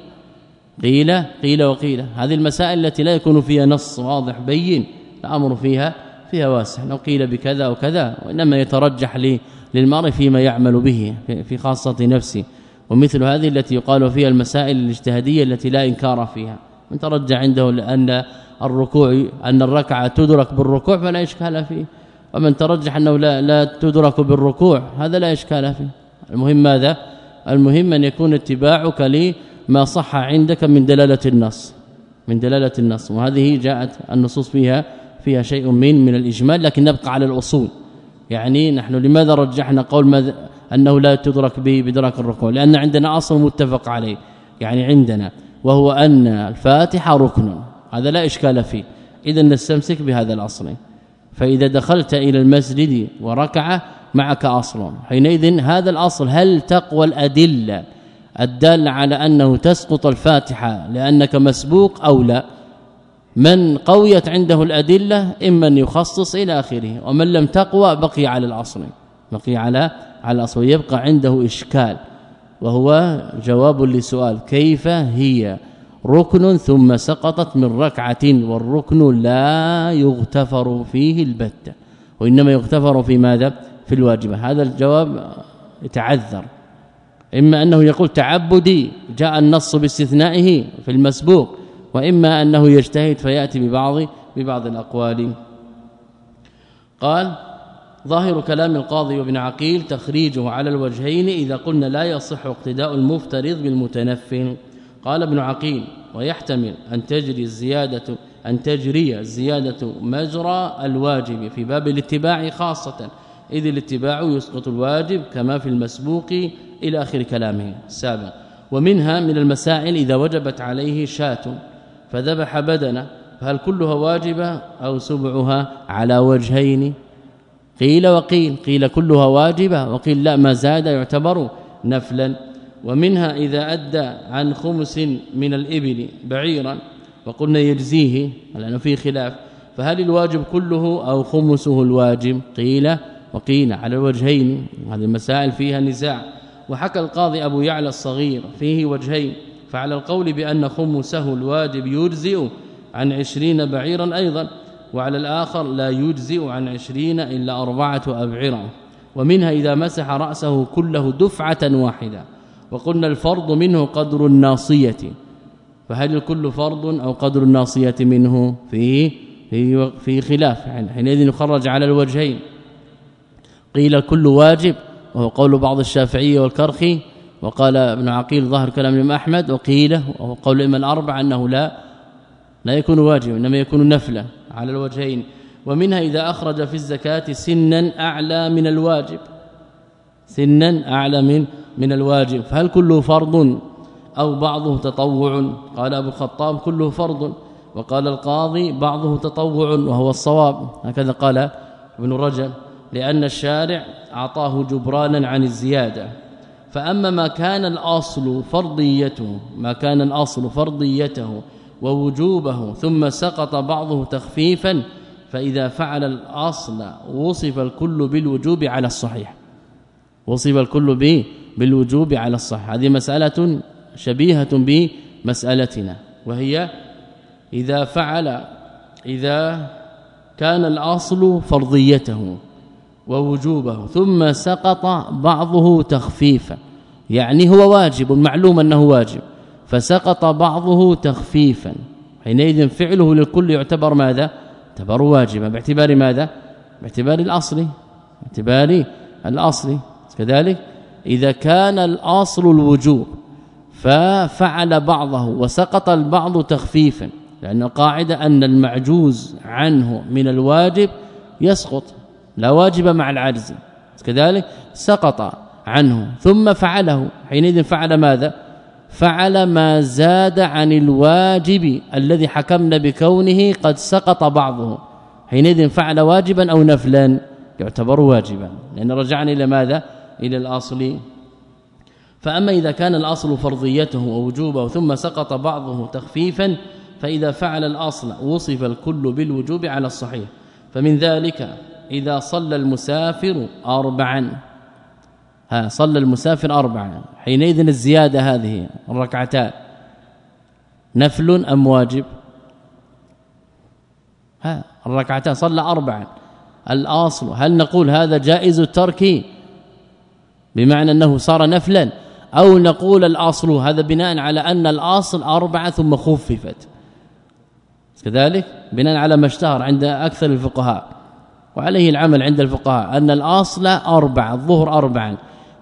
قيل قيل وقيل. هذه المسائل التي لا يكون فيها نص واضح بين الأمر فيها فيها واسع. لو قيل بكذا وكذا وإنما يترجح للمرء فيما يعمل به في خاصة نفسه. ومثل هذه التي يقال فيها المسائل الاجتهادية التي لا إنكار فيها. من ترجع عنده لأن الركوع أن الركعة تدرك بالركوع فلا إشكال فيه. ومن ترجح أنه لا لا تدرك بالركوع هذا لا إشكال فيه. المهم ماذا؟ المهم أن يكون اتباعك لما صح عندك من دلالة النص. من دلالة النص. وهذه جاءت النصوص فيها فيها شيء من من الإجمال لكن نبقى على الأصول. يعني نحن لماذا رجحنا قول ماذا؟ أنه لا تدرك به بدرك الركوع لأن عندنا أصل متفق عليه يعني عندنا وهو أن الفاتحة ركن هذا لا إشكال فيه اذا نستمسك بهذا الأصل. فإذا دخلت إلى المسجد وركع معك أصل حينئذ هذا الأصل هل تقوى الأدلة الداله على أنه تسقط الفاتحة لأنك مسبوق أو لا؟ من قويت عنده الأدلة إما أن يخصص إلى آخره ومن لم تقوى بقي على الأصل بقي على على الاصل يبقى عنده إشكال. وهو جواب لسؤال كيف هي؟ ركن ثم سقطت من ركعة والركن لا يغتفر فيه البتة وإنما يغتفر في ماذا؟ في الواجبة. هذا الجواب يتعذر. إما أنه يقول تعبدي جاء النص باستثنائه في المسبوق وإما أنه يجتهد فيأتي ببعض ببعض الأقوال. قال ظاهر كلام القاضي وابن عقيل تخريجه على الوجهين إذا قلنا لا يصح اقتداء المفترض بالمتنفل. قال ابن عقيل ويحتمل أن تجري الزيادة أن تجري الزيادة مجرى الواجب في باب الاتباع خاصة إذ الاتباع يسقط الواجب كما في المسبوق إلى آخر كلامه السابق. ومنها من المسائل إذا وجبت عليه شاة فذبح بدنه فهل كلها واجبة أو سبعها على وجهين؟ قيل وقيل قيل كلها واجبة وقيل لا ما زاد يعتبر نفلا. ومنها إذا أدى عن خمس من الإبل بعيرا وقلنا يجزيه لأنه في خلاف. فهل الواجب كله أو خمسه الواجب؟ قيل وقيل على الوجهين. هذه المسائل فيها نزاع. وحكى القاضي أبو يعلى الصغير فيه وجهين. فعلى القول بأن خمسه الواجب يجزئ عن عشرين بعيرا أيضا. وعلى الآخر لا يجزئ عن عشرين إلا أربعة أبعرة. ومنها إذا مسح رأسه كله دفعة واحدة. وقلنا الفرض منه قدر الناصية. فهل الكل فرض أو قدر الناصية منه؟ في في خلاف. يعني حينئذ يخرج على الوجهين. قيل كل واجب وهو قول بعض الشافعيه والكرخي. وقال ابن عقيل ظهر كلام الإمام أحمد وقيل وهو قول الإمام الأربعة أنه لا لا يكون واجبا إنما يكون نفلا. على الوجهين. ومنها إذا أخرج في الزكاة سنا أعلى من الواجب. سنا أعلى من من الواجب. فهل كله فرض أو بعضه تطوع؟ قال أبو الخطاب كله فرض. وقال القاضي بعضه تطوع وهو الصواب. هكذا قال ابن رجب. لأن الشارع أعطاه جبرانا عن الزيادة. فأما ما كان الأصل فرضيته ما كان الأصل فرضيته ووجوبه ثم سقط بعضه تخفيفا فإذا فعل الأصل وصف الكل بالوجوب على الصحيح. وصف الكل به بالوجوب على الصحيح. هذه مسألة شبيهة بمسألتنا وهي إذا فعل إذا كان الأصل فرضيته ووجوبه ثم سقط بعضه تخفيفا. يعني هو واجب معلوم أنه واجب. فسقط بعضه تخفيفا. حينئذ فعله للكل يعتبر ماذا؟ يعتبر واجبا. باعتبار ماذا؟ باعتبار الأصل. باعتبار الأصل. كذلك إذا كان الأصل الوجوب ففعل بعضه وسقط البعض تخفيفا. لأن القاعدة أن المعجوز عنه من الواجب يسقط. لا واجب مع العجز. كذلك سقط عنه ثم فعله. حينئذ فعل ماذا؟ فعل ما زاد عن الواجب الذي حكمنا بكونه قد سقط بعضه. حينئذ فعل واجبا أو نفلا يعتبر واجبا. لأن رجعنا إلى ماذا؟ إلى الأصل. فأما إذا كان الأصل فرضيته ووجوبه ثم سقط بعضه تخفيفا فإذا فعل الأصل وصف الكل بالوجوب على الصحيح. فمن ذلك إذا صلى المسافر اربعا. ها صلى المسافر اربعا حينئذ الزيادة هذه الركعتان. نفل أم واجب؟ ها الركعتان صلى اربعا. الأصل هل نقول هذا جائز الترك؟ بمعنى أنه صار نفلا أو نقول الأصل هذا بناء على أن الأصل أربعة ثم خففت. كذلك بناء على ما اشتهر عند أكثر الفقهاء. وعليه العمل عند الفقهاء أن الأصل أربعة الظهر اربعا.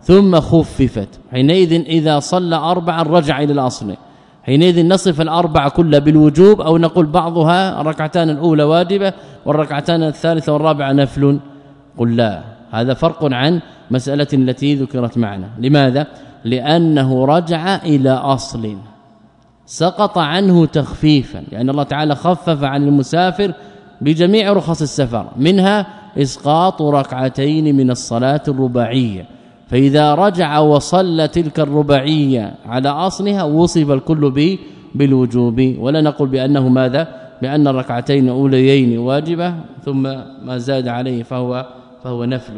ثم خففت. حينئذ إذا صلى اربعا رجع إلى الأصل. حينئذ نصف الاربعه كلها بالوجوب أو نقول بعضها الركعتان الأولى واجبة والركعتان الثالثة والرابعة نفل. قل لا. هذا فرق عن مسألة التي ذكرت معنا. لماذا؟ لأنه رجع إلى أصل. سقط عنه تخفيفا. لأن الله تعالى خفف عن المسافر بجميع رخص السفر. منها إسقاط ركعتين من الصلاة الرباعية. فإذا رجع وصلى تلك الرباعية على أصلها وصف الكل به بالوجوب. ولا نقول بأنه ماذا؟ بأن الركعتين الأوليين واجبة ثم ما زاد عليه فهو فهو نفل.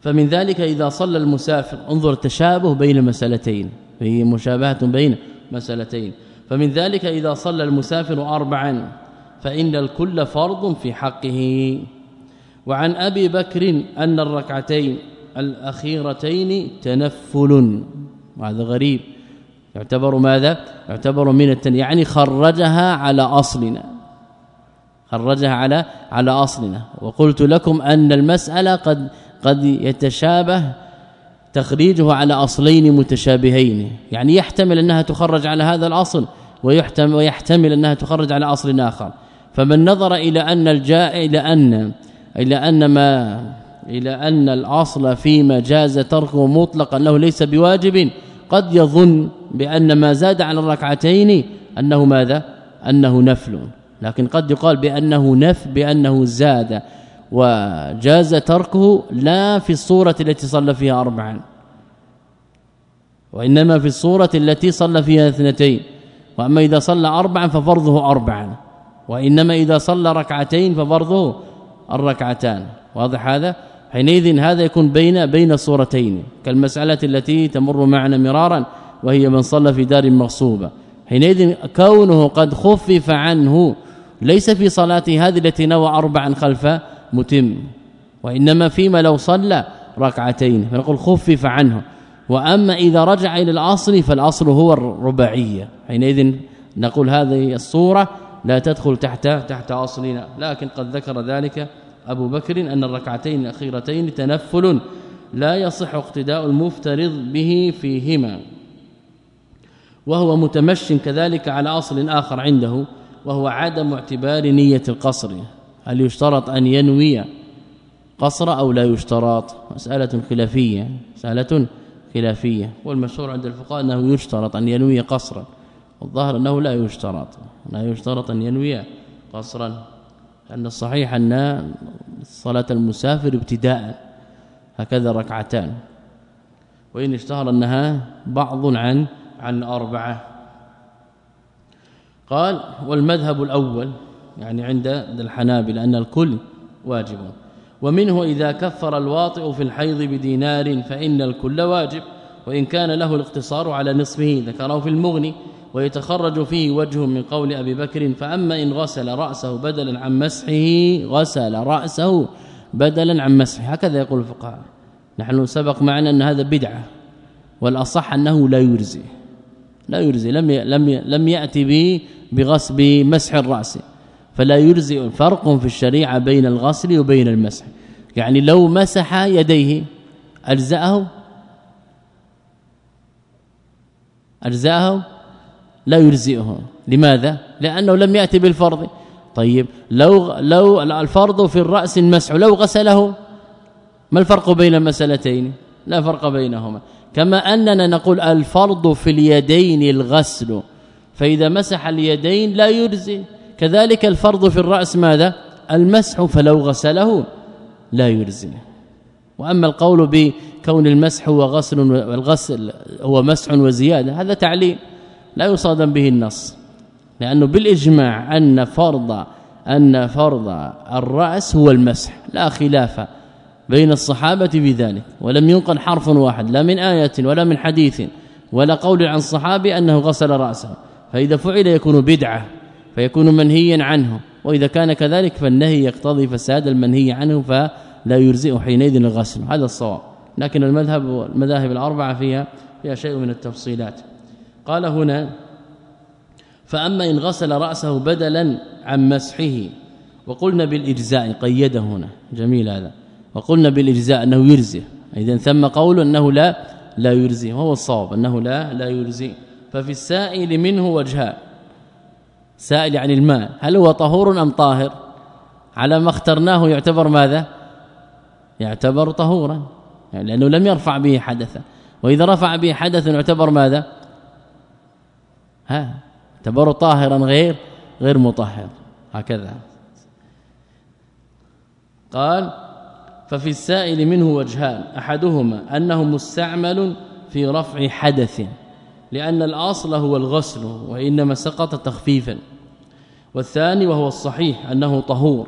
فمن ذلك إذا صلى المسافر انظر التشابه بين مسألتين. في مشابهة بين مسألتين. فمن ذلك إذا صلى المسافر اربعا فإن الكل فرض في حقه. وعن أبي بكر أن الركعتين الأخيرتين تنفل. وهذا غريب. يعتبر ماذا؟ يعتبر من التن يعني خرجها على أصلنا. خرجها على على أصلنا. وقلت لكم أن المسألة قد قد يتشابه تخريجه على أصلين متشابهين. يعني يحتمل أنها تخرج على هذا الأصل ويحتمل ويحتمل أنها تخرج على أصل آخر. فمن نظر إلى أن الجاء إلى أن إلى أن ما إلى أن الأصل فيما جاز تركه مطلقا له ليس بواجب قد يظن بأن ما زاد على الركعتين أنه ماذا؟ أنه نفل. لكن قد يقال بأنه نف بأنه زاد وجاز تركه لا في الصورة التي صلى فيها اربعا وإنما في الصورة التي صلى فيها اثنتين. وأما إذا صلى اربعا ففرضه اربعا وإنما إذا صلى ركعتين ففرضه الركعتان. واضح هذا؟ حينئذ هذا يكون بين بين الصورتين كالمسألة التي تمر معنا مرارا وهي من صلى في دار مغصوبة. حينئذ كونه قد خفف عنه ليس في صلاته هذه التي نوى اربعا خلف متم وإنما فيما لو صلى ركعتين فنقول خفف عنه. وأما إذا رجع إلى الأصل فالأصل هو الرباعية. حينئذ نقول هذه الصورة لا تدخل تحت تحت أصلنا لكن قد ذكر ذلك أبو بكر أن الركعتين الأخيرتين تنفل لا يصح اقتداء المفترض به فيهما. وهو متمش كذلك على أصل آخر عنده وهو عدم اعتبار نية القصر. هل يشترط أن ينوي قصر أو لا يشترط؟ مسألة خلافية مسألة خلافية. والمشهور عند الفقهاء أنه يشترط أن ينوي قصرا والظاهر أنه لا يشترط لا يشترط أن ينوي قصرا. أن الصحيح أن صلاة المسافر ابتداء هكذا ركعتان. وإن اشتهر أنها بعض عن عن أربعة. قال والمذهب الأول يعني عند الحنابلة أن الكل واجب. ومنه إذا كفر الواطئ في الحيض بدينار فإن الكل واجب. وإن كان له الاقتصار على نصفه ذكره في المغني. ويتخرج فيه وجه من قول أبي بكر فأما إن غسل رأسه بدلا عن مسحه غسل رأسه بدلا عن مسحه. هكذا يقول الفقهاء. نحن سبق معنا أن هذا بدعة والأصح أنه لا يرزي لا يرزي لم لم لم يأتي به بغسل بمسح الرأس. فلا يرزي فرق في الشريعة بين الغسل وبين المسح. يعني لو مسح يديه أجزأه؟ أجزأه؟ لا يجزئه. لماذا؟ لأنه لم يأتي بالفرض. طيب لو لو الفرض في الرأس المسح لو غسله ما الفرق بين المسألتين؟ لا فرق بينهما. كما أننا نقول الفرض في اليدين الغسل. فإذا مسح اليدين لا يجزي كذلك الفرض في الرأس ماذا؟ المسح فلو غسله لا يلزم وأما القول بكون المسح هو غسل والغسل هو مسح وزيادة هذا تعليل. لا يصادم به النص لأنه بالإجماع أن فرض أن فرض الرأس هو المسح لا خلاف بين الصحابة بذلك ولم ينقل حرف واحد لا من آية ولا من حديث ولا قول عن صحابي أنه غسل رأسه فإذا فعل يكون بدعة فيكون منهيا عنه وإذا كان كذلك فالنهي يقتضي فساد المنهي عنه فلا يرزئ حينئذ الغسل هذا الصواب لكن المذهب والمذاهب الأربعة فيها فيها شيء من التفصيلات. قال هنا فأما إن غسل رأسه بدلا عن مسحه وقلنا بالإجزاء قيده هنا جميل هذا وقلنا بالإجزاء أنه يرزي اذا ثم قول أنه لا لا يرزي وهو الصواب أنه لا لا يرزي ففي السائل منه وجهان سائل عن الماء هل هو طهور أم طاهر؟ على ما اخترناه يعتبر ماذا؟ يعتبر طهورا يعني لأنه لم يرفع به حدثا وإذا رفع به حدث يعتبر ماذا؟ ها؟ يعتبر طاهرا غير غير مطهر. هكذا. قال ففي السائل منه وجهان أحدهما أنه مستعمل في رفع حدث لأن الأصل هو الغسل وإنما سقط تخفيفا. والثاني وهو الصحيح أنه طهور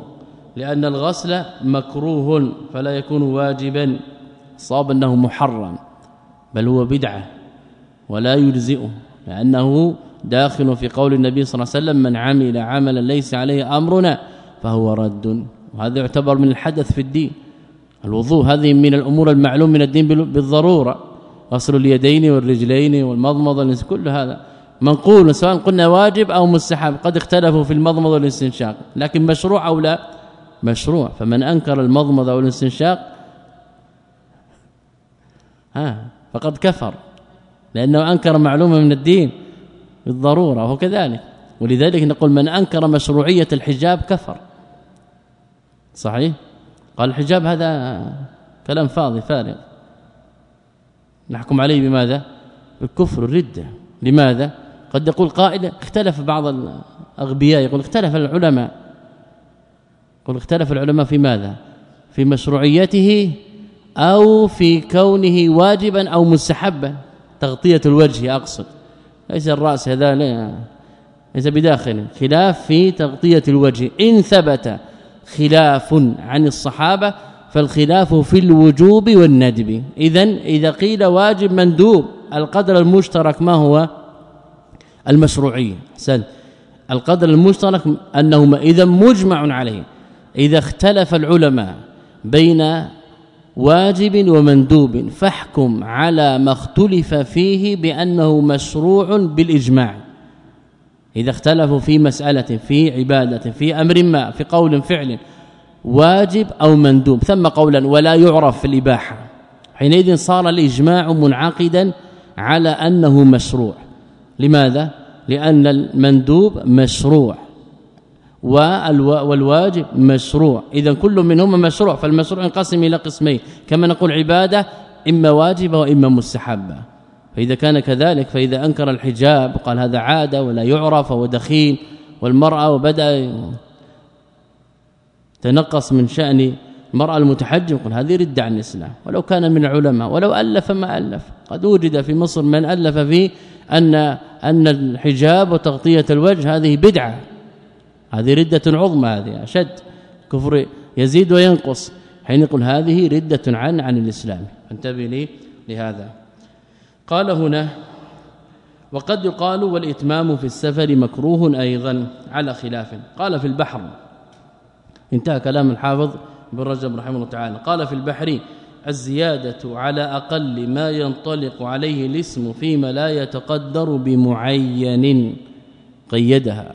لأن الغسل مكروه فلا يكون واجبا. صاب أنه محرم بل هو بدعة ولا يجزئه لأنه داخل في قول النبي صلى الله عليه وسلم من عمل عملا ليس عليه أمرنا فهو رد. وهذا يعتبر من الحدث في الدين. الوضوء هذه من الأمور المعلوم من الدين بالضرورة. غسل اليدين والرجلين والمضمضه كل هذا. منقول سواء قلنا واجب أو مستحب قد اختلفوا في المضمضه والاستنشاق. لكن مشروع أو لا؟ مشروع. فمن أنكر المضمضه والاستنشاق ها فقد كفر. لأنه أنكر معلومة من الدين. بالضرورة وهو كذلك. ولذلك نقول من أنكر مشروعية الحجاب كفر. صحيح؟ قال الحجاب هذا كلام فاضي فارغ. نحكم عليه بماذا؟ بالكفر الردة. لماذا؟ قد يقول قائل اختلف بعض الأغبياء يقول اختلف العلماء. يقول اختلف العلماء في ماذا؟ في مشروعيته أو في كونه واجبا أو مستحبا. تغطية الوجه أقصد. ليس الرأس هذا ليس بداخل. خلاف في تغطية الوجه. إن ثبت خلاف عن الصحابة فالخلاف في الوجوب والندب. اذا إذا قيل واجب مندوب القدر المشترك ما هو؟ المشروعيه احسن القدر المشترك انه إذا مجمع عليه. إذا اختلف العلماء بين واجب ومندوب فاحكم على ما اختلف فيه بأنه مشروع بالإجماع. إذا اختلفوا في مسألة في عبادة في أمر ما في قول فعل واجب أو مندوب. ثم قولا ولا يعرف في الإباحة. حينئذ صار الإجماع منعقدا على أنه مشروع. لماذا؟ لأن المندوب مشروع. والواجب مشروع. اذا كل منهما مشروع فالمشروع ينقسم إلى قسمين. كما نقول عبادة إما واجبة وإما مستحبة. فإذا كان كذلك فإذا أنكر الحجاب قال هذا عادة ولا يعرف ودخيل والمرأة وبدأ تنقص من شأن المرأة المتحجب قال هذه رد عن الإسلام. ولو كان من العلماء ولو ألف ما ألف. قد وجد في مصر من ألف فيه أن أن الحجاب وتغطية الوجه هذه بدعة. هذه ردة عظمى هذه أشد كفر يزيد وينقص. حين يقول هذه ردة عن عن الإسلام. انتبه لي لهذا. قال هنا وقد يقال والإتمام في السفر مكروه أيضا على خلاف. قال في البحر. انتهى كلام الحافظ بن رجب رحمه الله تعالى. قال في البحر الزيادة على أقل ما ينطلق عليه الاسم فيما لا يتقدر بمعين قيدها.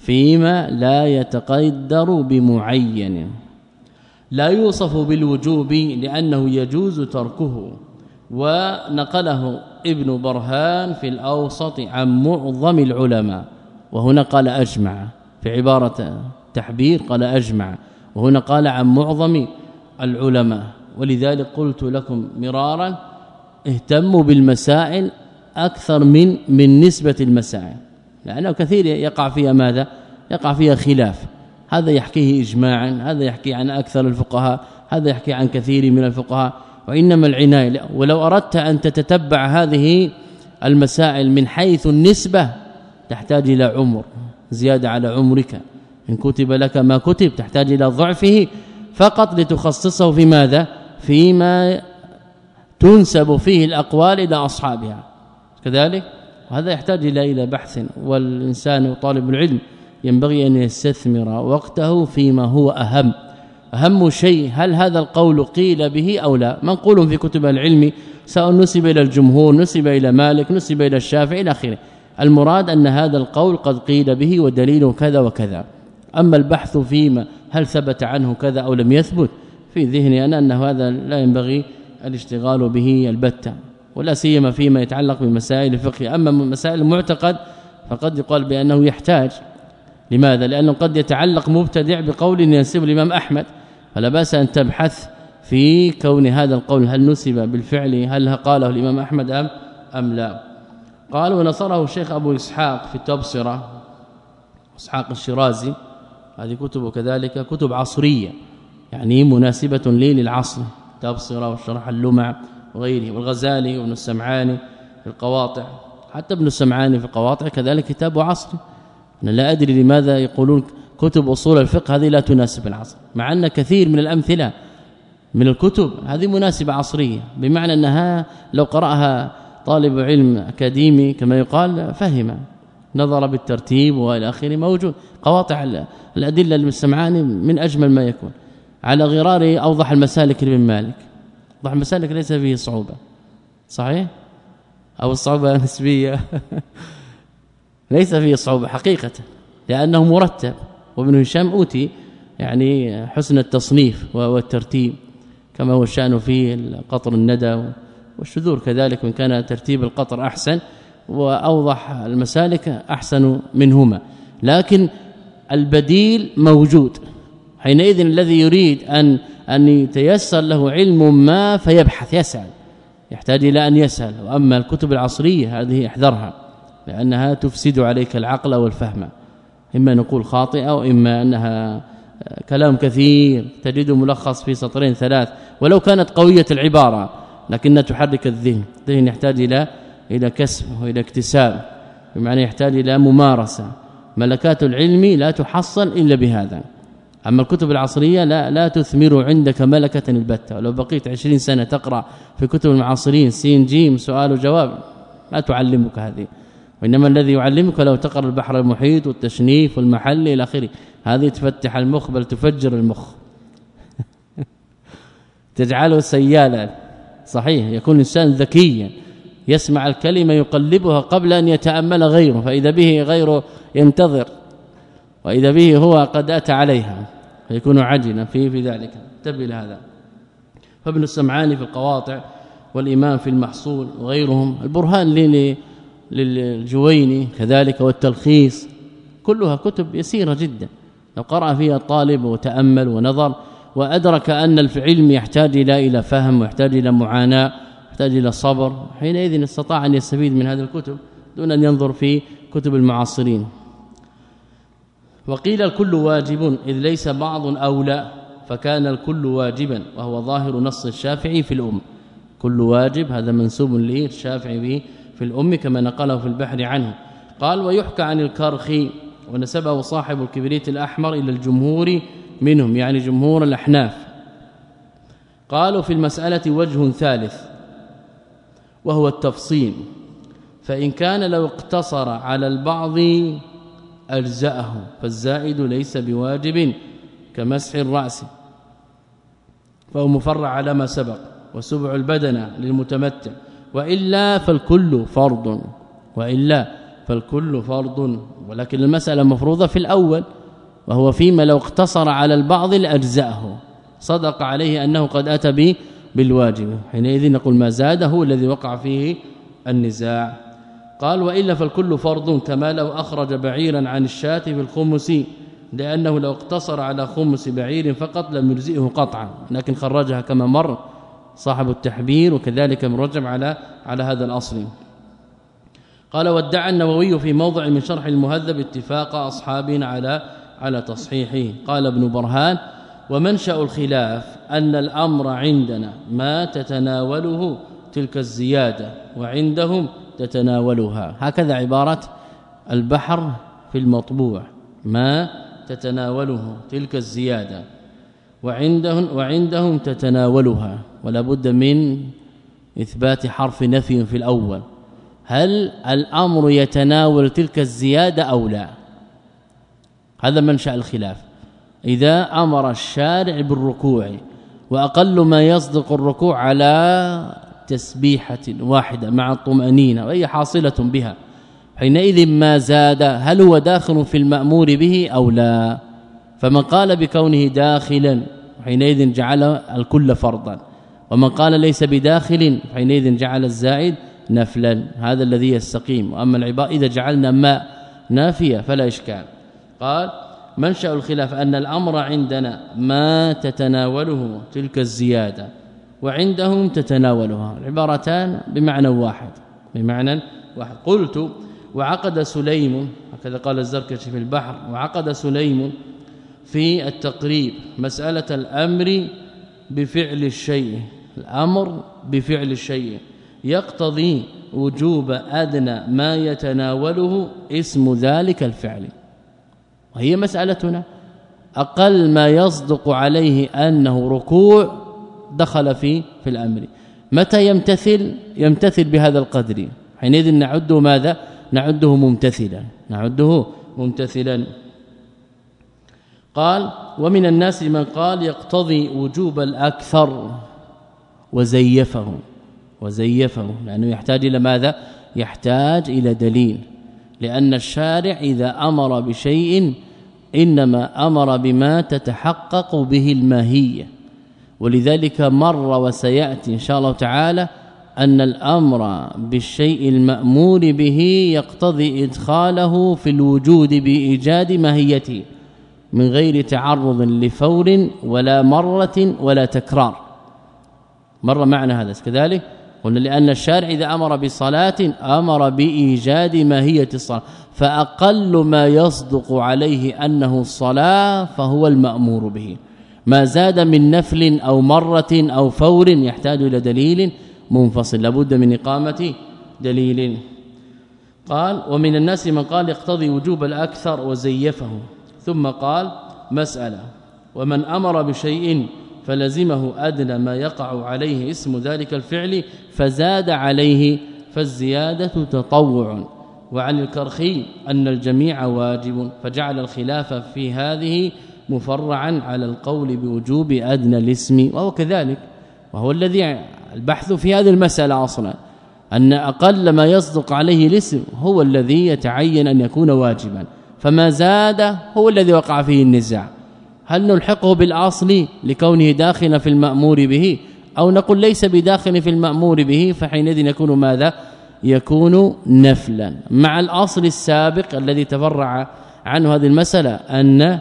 فيما لا يتقدر بمعين. لا يوصف بالوجوب لأنه يجوز تركه. ونقله ابن برهان في الأوسط عن معظم العلماء. وهنا قال أجمع في عبارة تحبير قال أجمع. وهنا قال عن معظم العلماء. ولذلك قلت لكم مرارا اهتموا بالمسائل أكثر من من نسبة المسائل. لأنه كثير يقع فيها ماذا؟ يقع فيها خلاف. هذا يحكيه اجماعا هذا يحكي عن أكثر الفقهاء هذا يحكي عن كثير من الفقهاء. وإنما العناية ولو أردت أن تتتبع هذه المسائل من حيث النسبة تحتاج إلى عمر زيادة على عمرك. إن كتب لك ما كتب تحتاج إلى ضعفه فقط لتخصصه في ماذا؟ فيما تنسب فيه الأقوال إلى أصحابها. كذلك؟ وهذا يحتاج إلى إلى بحث. والإنسان طالب العلم ينبغي أن يستثمر وقته فيما هو أهم. أهم شيء هل هذا القول قيل به أو لا؟ منقول في كتب العلم سواء نسب إلى الجمهور نسب إلى مالك نسب إلى الشافعي إلى آخره. المراد أن هذا القول قد قيل به ودليله كذا وكذا. أما البحث فيما هل ثبت عنه كذا أو لم يثبت في ذهني أنا ان هذا لا ينبغي الاشتغال به البتة. ولا سيما فيما يتعلق بمسائل الفقه. أما مسائل المعتقد فقد يقال بأنه يحتاج. لماذا؟ لأنه قد يتعلق مبتدع بقول ينسب الإمام أحمد. فلا بأس أن تبحث في كون هذا القول هل نسب بالفعل هل قاله الإمام أحمد ام أم لا. قال ونصره الشيخ أبو إسحاق في التبصرة إسحاق الشيرازي هذه كتب كذلك كتب عصرية يعني مناسبة لي للعصر. تبصرة والشرح اللمع. وغيره والغزالي وابن السمعاني في القواطع. حتى ابن السمعاني في القواطع كذلك كتاب عصري أنا لا أدري لماذا يقولون كتب أصول الفقه هذه لا تناسب العصر مع أن كثير من الأمثلة من الكتب هذه مناسبة عصرية. بمعنى أنها لو قرأها طالب علم أكاديمي كما يقال فهم نظر بالترتيب وإلى آخره موجود. قواطع الأدلة المستمعان من أجمل ما يكون. على غرار أوضح المسالك لابن مالك. اوضح المسالك ليس فيه صعوبة. صحيح؟ أو الصعوبة (laughs) نسبية. ليس فيه صعوبة حقيقة لأنه مرتب وابن هشام أوتي يعني حسن التصنيف والترتيب كما هو الشأن في قطر الندى والشذور كذلك وإن كان ترتيب القطر أحسن وأوضح المسالك أحسن منهما. لكن البديل موجود. حينئذ الذي يريد أن أن يتيسر له علم ما فيبحث يسأل يحتاج إلى أن يسأل. وأما الكتب العصرية هذه احذرها لأنها تفسد عليك العقل والفهم. إما نقول خاطئة وإما أنها كلام كثير. تجد ملخص في سطرين ثلاث. ولو كانت قوية العبارة لكنها تحرك الذهن. الذهن يحتاج إلى إلى كسب وإلى اكتساب. بمعنى يحتاج إلى ممارسة. ملكات العلم لا تحصل إلا بهذا. أما الكتب العصرية لا لا تثمر عندك ملكة البتة. ولو بقيت 20 سنة تقرأ في كتب المعاصرين سين جيم سؤال وجواب لا تعلمك هذه. وإنما الذي يعلمك لو تقرأ البحر المحيط والتشنيف والمحل إلى آخره. هذه تفتح المخ بل تفجر المخ. (laughs) تجعله سيالا. صحيح يكون انسان ذكيا. يسمع الكلمة يقلبها قبل أن يتأمل غيره فإذا به غيره ينتظر. وإذا به هو قد أتى عليها فيكون عجلا في في ذلك. انتبه لهذا فابن السمعاني في القواطع والإمام في المحصول وغيرهم البرهان للجويني كذلك والتلخيص كلها كتب يسيرة جدا. لو قرأ فيها الطالب وتأمل ونظر وأدرك أن العلم يحتاج إلى إلى فهم ويحتاج إلى معاناة يحتاج إلى صبر حينئذ استطاع أن يستفيد من هذه الكتب دون أن ينظر في كتب المعاصرين. وقيل الكل واجب إذ ليس بعض أولى فكان الكل واجبا وهو ظاهر نص الشافعي في الأم. كل واجب هذا منسوب للشافعي في الأم كما نقله في البحر عنه. قال ويحكى عن الكرخي ونسبه صاحب الكبريت الأحمر إلى الجمهور منهم يعني جمهور الأحناف. قالوا في المسألة وجه ثالث وهو التفصيل. فإن كان لو اقتصر على البعض اجزاه فالزائد ليس بواجب كمسح الرأس. فهو مفرع على ما سبق وسبع البدن للمتمتع. وإلا فالكل فرض وإلا فالكل فرض. ولكن المسألة مفروضة في الأول وهو فيما لو اقتصر على البعض لأجزأه. صدق عليه أنه قد أتى به بالواجب. حينئذ نقول ما زاد هو الذي وقع فيه النزاع. قال وإلا فالكل فرض كما لو أخرج بعيرا عن الشاة في الخمس لأنه لو اقتصر على خمس بعير فقط لم يجزئه قطعا. لكن خرجها كما مر صاحب التحبير وكذلك مرجم على على هذا الأصل. قال وادعى النووي في موضع من شرح المهذب اتفاق اصحابنا على على تصحيحه. قال ابن برهان ومنشأ الخلاف أن الأمر عندنا ما تتناوله تلك الزيادة وعندهم تتناولها. هكذا عبارة البحر في المطبوع. ما تتناوله تلك الزيادة. وعندهم وعندهم تتناولها. ولا بد من إثبات حرف نفي في الأول. هل الأمر يتناول تلك الزيادة أو لا؟ هذا منشأ الخلاف. إذا أمر الشارع بالركوع وأقل ما يصدق الركوع على تسبيحة واحدة مع الطمأنينة وهي حاصلة بها. حينئذ ما زاد هل هو داخل في المأمور به أو لا؟ فمن قال بكونه داخلا حينئذ جعل الكل فرضا. ومن قال ليس بداخل حينئذ جعل الزائد نفلا. هذا الذي يستقيم. وأما العباء إذا جعلنا ما نافية فلا إشكال. قال منشأ الخلاف أن الأمر عندنا ما تتناوله تلك الزيادة. وعندهم تتناولها العبارتان بمعنى واحد بمعنى واحد. قلت وعقد سليم هكذا قال الزركشي في البحر وعقد سليم في التقريب مسألة الأمر بفعل الشيء الأمر بفعل الشيء. يقتضي وجوب أدنى ما يتناوله اسم ذلك الفعل. وهي مسألتنا. أقل ما يصدق عليه أنه ركوع دخل في في الأمر. متى يمتثل؟ يمتثل بهذا القدر. حينئذ نعده ماذا؟ نعده ممتثلا. نعده ممتثلا. قال ومن الناس من قال يقتضي وجوب الأكثر وزيفه. وزيفه. لأنه يحتاج إلى ماذا؟ يحتاج إلى دليل. لأن الشارع إذا أمر بشيء إنما أمر بما تتحقق به الماهية. ولذلك مر وسيأتي إن شاء الله تعالى أن الأمر بالشيء المأمور به يقتضي إدخاله في الوجود بإيجاد ماهيته من غير تعرض لفور ولا مرة ولا تكرار. مر معنا هذا كذلك؟ قلنا لأن الشارع إذا أمر بصلاة أمر بإيجاد ماهية الصلاة فأقل ما يصدق عليه أنه الصلاة فهو المأمور به. ما زاد من نفل أو مرة أو فور يحتاج إلى دليل منفصل. لابد من إقامة دليل. قال ومن الناس من قال يقتضي وجوب الأكثر وزيفه. ثم قال مسألة. ومن أمر بشيء فلزمه أدنى ما يقع عليه اسم ذلك الفعل فزاد عليه فالزيادة تطوع. وعن الكرخي أن الجميع واجب فجعل الخلاف في هذه مفرعا على القول بوجوب أدنى الاسم وهو كذلك. وهو الذي البحث في هذه المسألة أصلا. أن أقل ما يصدق عليه الاسم هو الذي يتعين أن يكون واجبا. فما زاد هو الذي وقع فيه النزاع. هل نلحقه بالأصل لكونه داخلا في المأمور به أو نقول ليس بداخل في المأمور به فحينئذ يكون ماذا؟ يكون نفلا. مع الأصل السابق الذي تفرع عنه هذه المسألة أن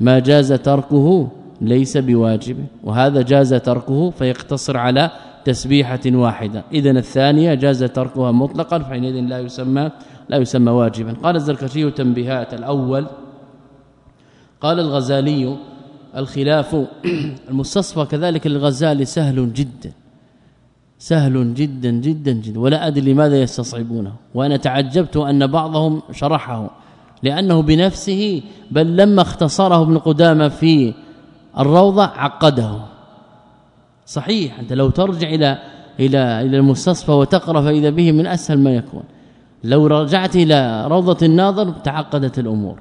ما جاز تركه ليس بواجب وهذا جاز تركه فيقتصر على تسبيحة واحدة. اذا الثانية جاز تركها مطلقا فحينئذ لا يسمى لا يسمى واجبا. قال الزركشي تنبيهات الأول قال الغزالي الخلاف (clears throat) المستصفى كذلك الغزالي سهل جدا سهل جدا جدا جدا. ولا أدري لماذا يستصعبونه. وأنا تعجبت أن بعضهم شرحه. لأنه بنفسه بل لما اختصره ابن قدامة في الروضة عقده. صحيح أنت لو ترجع إلى إلى إلى المستصفى وتقرأ فإذا به من أسهل ما يكون. لو رجعت إلى روضة الناظر تعقدت الأمور.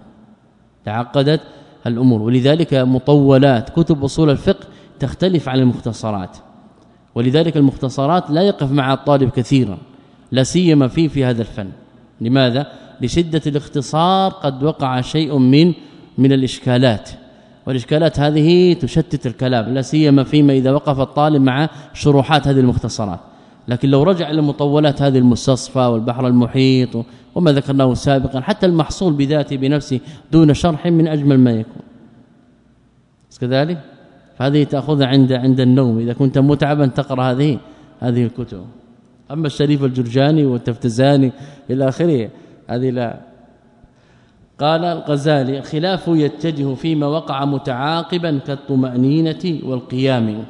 تعقدت الأمور. ولذلك مطولات كتب أصول الفقه تختلف عن المختصرات. ولذلك المختصرات لا يقف مع الطالب كثيرا لا سيما في في هذا الفن. لماذا؟ لشدة الاختصار قد وقع شيء من من الإشكالات. والإشكالات هذه تشتت الكلام لا سيما فيما إذا وقف الطالب مع شروحات هذه المختصرات. لكن لو رجع إلى مطولات هذه المستصفى والبحر المحيط وما ذكرناه سابقا حتى المحصول بذاته بنفسه دون شرح من أجمل ما يكون. كذلك؟ فهذه تاخذها عند عند النوم. إذا كنت متعبا تقرأ هذه هذه الكتب. أما الشريف الجرجاني والتفتزاني إلى آخره هذه لا. قال الغزالي خلاف يتجه فيما وقع متعاقبا كالطمأنينة والقيام.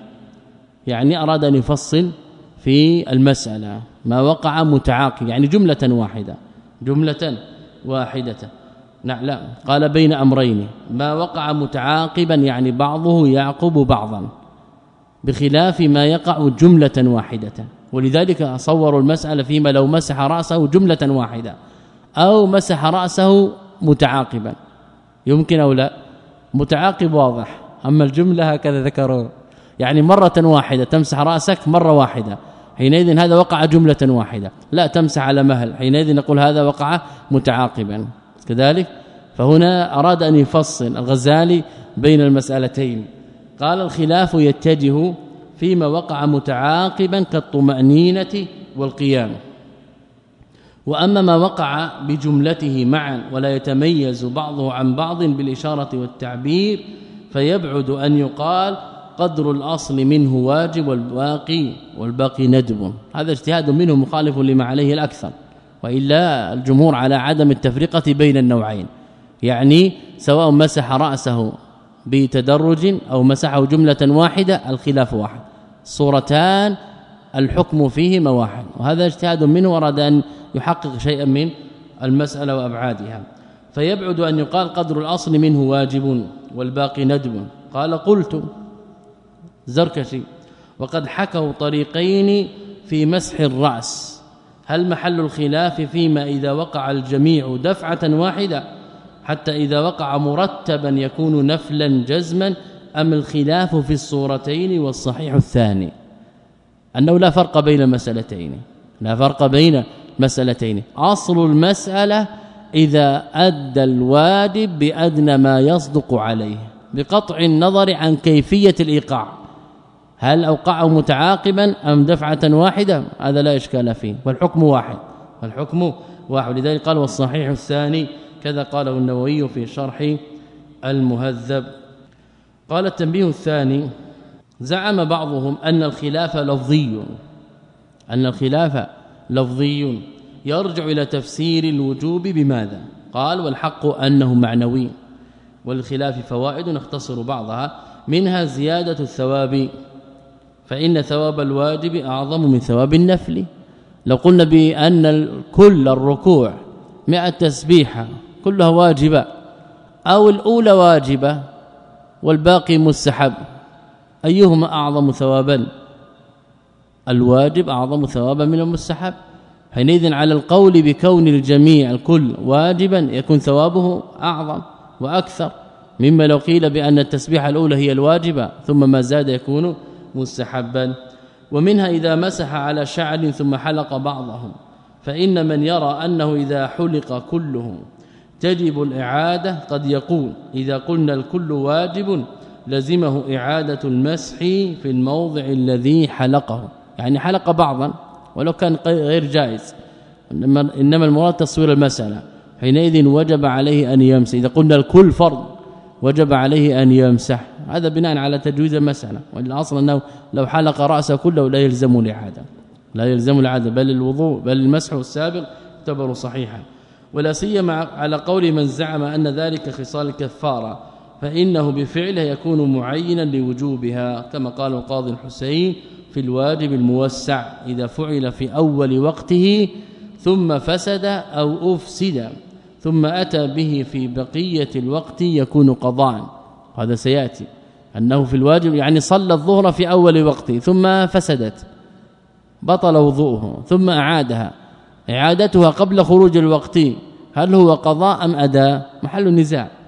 يعني أراد أن يفصل في المسألة ما وقع متعاقب يعني جملة واحدة جملة واحدة. نعم لا. قال بين أمرين ما وقع متعاقبا يعني بعضه يعقب بعضا بخلاف ما يقع جملة واحدة. ولذلك صوروا المسألة فيما لو مسح رأسه جملة واحدة. أو مسح رأسه متعاقبا. يمكن أو لا؟ متعاقب واضح. أما الجملة هكذا ذكروا. يعني مرة واحدة تمسح رأسك مرة واحدة. حينئذ هذا وقع جملة واحدة. لا تمسح على مهل. حينئذ نقول هذا وقع متعاقبا. كذلك؟ فهنا أراد أن يفصل الغزالي بين المسألتين. قال الخلاف يتجه فيما وقع متعاقبا كالطمأنينة والقيام. وأما ما وقع بجملته معا ولا يتميز بعضه عن بعض بالإشارة والتعبير فيبعد أن يقال قدر الأصل منه واجب والباقي والباقي ندب. هذا اجتهاد منه مخالف لما عليه الأكثر. وإلا الجمهور على عدم التفرقة بين النوعين. يعني سواء مسح رأسه بتدرج أو مسحه جملة واحدة الخلاف واحد. صورتان الحكم فيهما واحد وهذا اجتهاد منه اراد أن يحقق شيئا من المسألة وأبعادها. فيبعد أن يقال قدر الأصل منه واجب والباقي ندب. قال قلت زركشي وقد حكوا طريقين في مسح الرأس. هل محل الخلاف فيما إذا وقع الجميع دفعة واحدة حتى إذا وقع مرتبا يكون نفلا جزما أم الخلاف في الصورتين والصحيح الثاني؟ أنه لا فرق بين المسألتين لا فرق بين مسألتين. أصل المسألة إذا أدى الواجب بأدنى ما يصدق عليه بقطع النظر عن كيفية الإيقاع. هل أوقعه متعاقبا أم دفعة واحدة؟ هذا لا إشكال فيه والحكم واحد والحكم واحد. لذلك قال والصحيح الثاني كذا قاله النووي في شرح المهذب. قال التنبيه الثاني زعم بعضهم أن الخلاف لفظي أن الخلاف لفظي يرجع إلى تفسير الوجوب بماذا؟ قال والحق أنه معنوي والخلاف فوائد نختصر بعضها منها زيادة الثواب فإن ثواب الواجب أعظم من ثواب النفل. لو قلنا بأن كل الركوع 100 تسبيحة كلها واجبة أو الأولى واجبة والباقي مستحب. أيهما أعظم ثوابا؟ الواجب أعظم ثوابا من المستحب. حينئذ على القول بكون الجميع الكل واجبا يكون ثوابه أعظم وأكثر. مما لو قيل بأن التسبيحة الأولى هي الواجبة ثم ما زاد يكون مستحبا. ومنها إذا مسح على شعر ثم حلق بعضهم. فإن من يرى أنه إذا حلق كله تجب الإعادة قد يقول إذا قلنا الكل واجب لزمه إعادة المسح في الموضع الذي حلقه. يعني حلق بعضا ولو كان غير جائز. إنما إنما المراد تصوير المسألة. حينئذ وجب عليه أن يمسح. إذا قلنا الكل فرض وجب عليه أن يمسح. هذا بناء على تجويز المسألة. والأصل أنه لو حلق رأسه كله لا يلزم الإعادة. لا يلزم الإعادة. بل الوضوء بل المسح السابق يعتبر صحيحا. ولا سيما على قول من زعم أن ذلك خصال الكفاره فإنه بفعله يكون معينا لوجوبها كما قال القاضي الحسين في الواجب الموسع إذا فعل في أول وقته ثم فسد أو أفسد ثم أتى به في بقية الوقت يكون قضاء. هذا سيأتي. أنه في الواجب يعني صلى الظهر في أول وقته ثم فسدت بطل وضوءه ثم أعادها. إعادتها قبل خروج الوقت هل هو قضاء أم أداء؟ محل نزاع.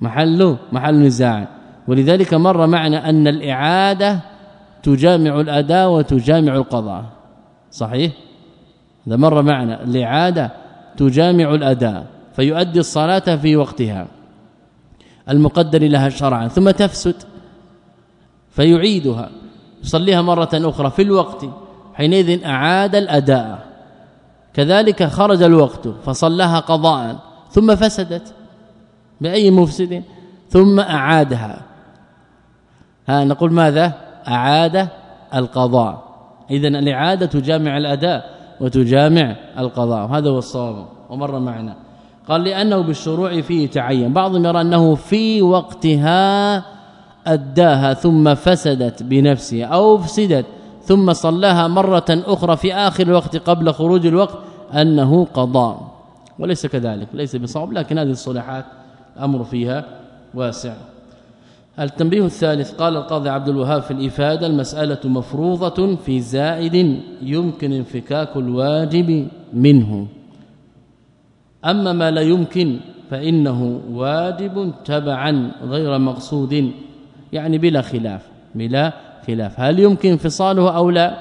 محل محل نزاع ولذلك مر معنا أن الإعادة تجامع الأداء وتجامع القضاء. صحيح؟ هذا مر معنا الإعادة تجامع الأداء فيؤدي الصلاة في وقتها. المقدر لها شرعا ثم تفسد فيعيدها. يصليها مرة أخرى في الوقت حينئذ أعاد الأداء. كذلك خرج الوقت فصلها قضاء ثم فسدت. بأي مفسد ثم أعادها. ها نقول ماذا؟ أعاد القضاء. اذا الإعادة تجامع الأداء وتجامع القضاء. هذا هو الصواب ومر معنا. قال لأنه بالشروع فيه تعين. بعضهم يرى أنه في وقتها أداها ثم فسدت بنفسه أو فسدت ثم صلاها مرة أخرى في آخر الوقت قبل خروج الوقت أنه قضاء. وليس كذلك ليس بصواب لكن هذه الصلاحات الأمر فيها واسع. التنبيه الثالث قال القاضي عبد الوهاب في الإفادة المسألة مفروضة في زائد يمكن انفكاك الواجب منه. أما ما لا يمكن فإنه واجب تبعا غير مقصود يعني بلا خلاف بلا خلاف. هل يمكن انفصاله أو لا؟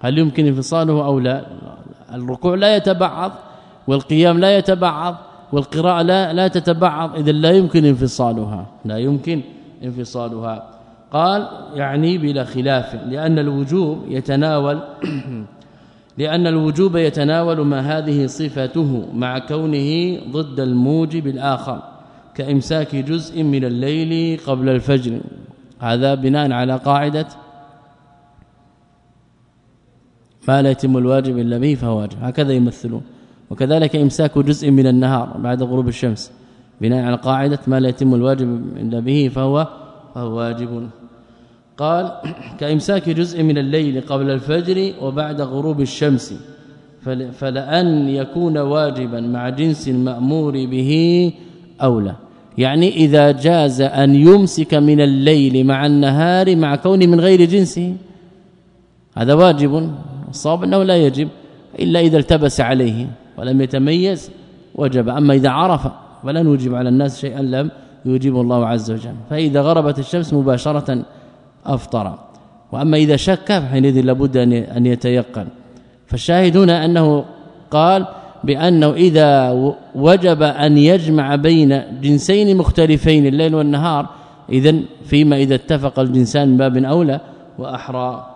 هل يمكن انفصاله أو لا؟ الركوع لا يتبعض والقيام لا يتبعض. والقراءة لا لا تتبعض إذا لا يمكن انفصالها. لا يمكن انفصالها. قال يعني بلا خلاف لأن الوجوب يتناول (clears throat) لأن الوجوب يتناول ما هذه صفته مع كونه ضد الموجب الآخر كإمساك جزء من الليل قبل الفجر. هذا بناء على قاعدة ما لا يتم الواجب إلا به فهو واجب. هكذا يمثلون. وكذلك إمساك جزء من النهار بعد غروب الشمس بناء على قاعدة ما لا يتم الواجب إلا به فهو فهو واجب. قال (clears throat) كإمساك جزء من الليل قبل الفجر وبعد غروب الشمس فلأن يكون واجبا مع جنس المأمور به اولى يعني إذا جاز أن يمسك من الليل مع النهار مع كونه من غير جنسه هذا واجب الصواب أنه لا يجب إلا إذا التبس عليه. ولم يتميز وجب. أما إذا عرف فلا نوجب على الناس شيئا لم يوجب الله عز وجل. فإذا غربت الشمس مباشرة أفطر. وأما إذا شك فحينئذ لابد أن يتيقن. فالشاهد هنا أنه قال بأنه إذا وجب أن يجمع بين جنسين مختلفين الليل والنهار اذا فيما إذا اتفق الجنسان باب أولى وأحرى.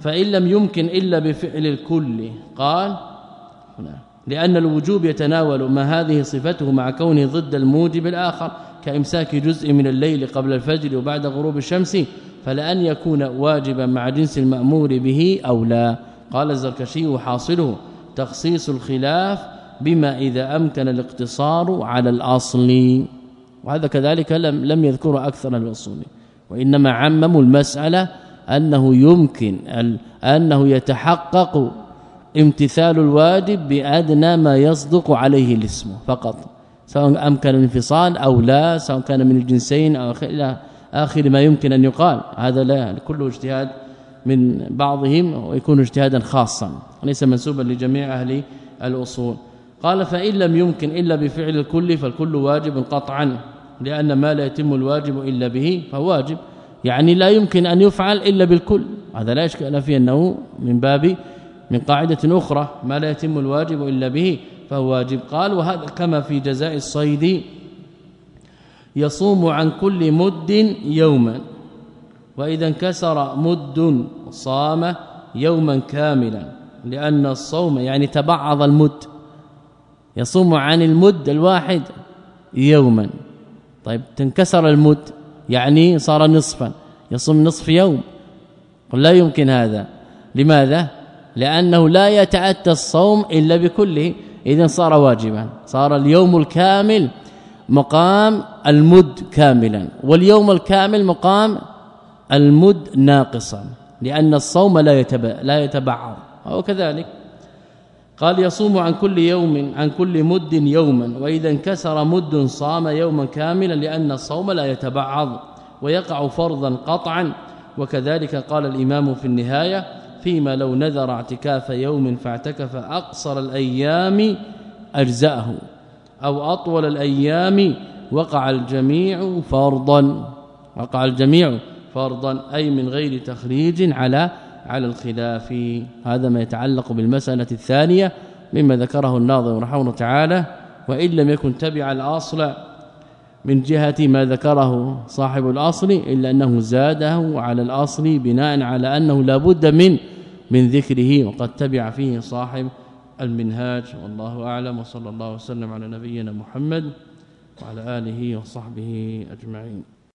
فإن لم يمكن إلا بفعل الكل. قال لأن الوجوب يتناول ما هذه صفته مع كونه ضد الموجب الآخر كإمساك جزء من الليل قبل الفجر وبعد غروب الشمس فلأن يكون واجبا مع جنس المأمور به أو لا. قال الزركشي حاصله تخصيص الخلاف بما إذا أمكن الاقتصار على الأصل. وهذا كذلك لم لم يذكر أكثر الأصول. وإنما عمموا المسألة أنه يمكن أنه يتحقق امتثال الواجب بأدنى ما يصدق عليه الاسم فقط. سواء امكن الانفصال أو لا سواء كان من الجنسين أو إلى آخر ما يمكن أن يقال. هذا لا كله اجتهاد من بعضهم ويكون اجتهادا خاصا ليس منسوبا لجميع أهل الأصول. قال فإن لم يمكن إلا بفعل الكل فالكل واجب قطعا لأن ما لا يتم الواجب إلا به فهو واجب. يعني لا يمكن أن يفعل إلا بالكل. هذا لا إشكال فيه أنه من باب من قاعدة أخرى ما لا يتم الواجب إلا به فهو واجب. قال وهذا كما في جزاء الصيد يصوم عن كل مد يوما وإذا انكسر مد صام يوما كاملا لأن الصوم يعني تبعض المد يصوم عن المد الواحد يوما. طيب تنكسر المد يعني صار نصفا يصوم نصف يوم. قل لا يمكن هذا. لماذا؟ لأنه لا يتأتى الصوم إلا بكله اذا صار واجبا. صار اليوم الكامل مقام المد كاملا واليوم الكامل مقام المد ناقصا لأن الصوم لا يتبع لا يتبعض أو كذلك قال يصوم عن كل يوم عن كل مد يوما وإذا انكسر مد صام يوما كاملا لأن الصوم لا يتبعض ويقع فرضا قطعا. وكذلك قال الإمام في النهاية فيما لو نذر اعتكاف يوم فاعتكف أقصر الأيام أجزأه أو أطول الأيام وقع الجميع فرضا وقع الجميع فرضا أي من غير تخريج على على الخلاف. هذا ما يتعلق بالمسألة الثانية مما ذكره الناظم رحمه الله تعالى وإن لم يكن تبع الأصل من جهة ما ذكره صاحب الأصل إلا أنه زاده على الأصل بناء على أنه لا بد من من ذكره وقد تبع فيه صاحب المنهاج. والله أعلم وصلى الله وسلم على نبينا محمد وعلى آله وصحبه أجمعين.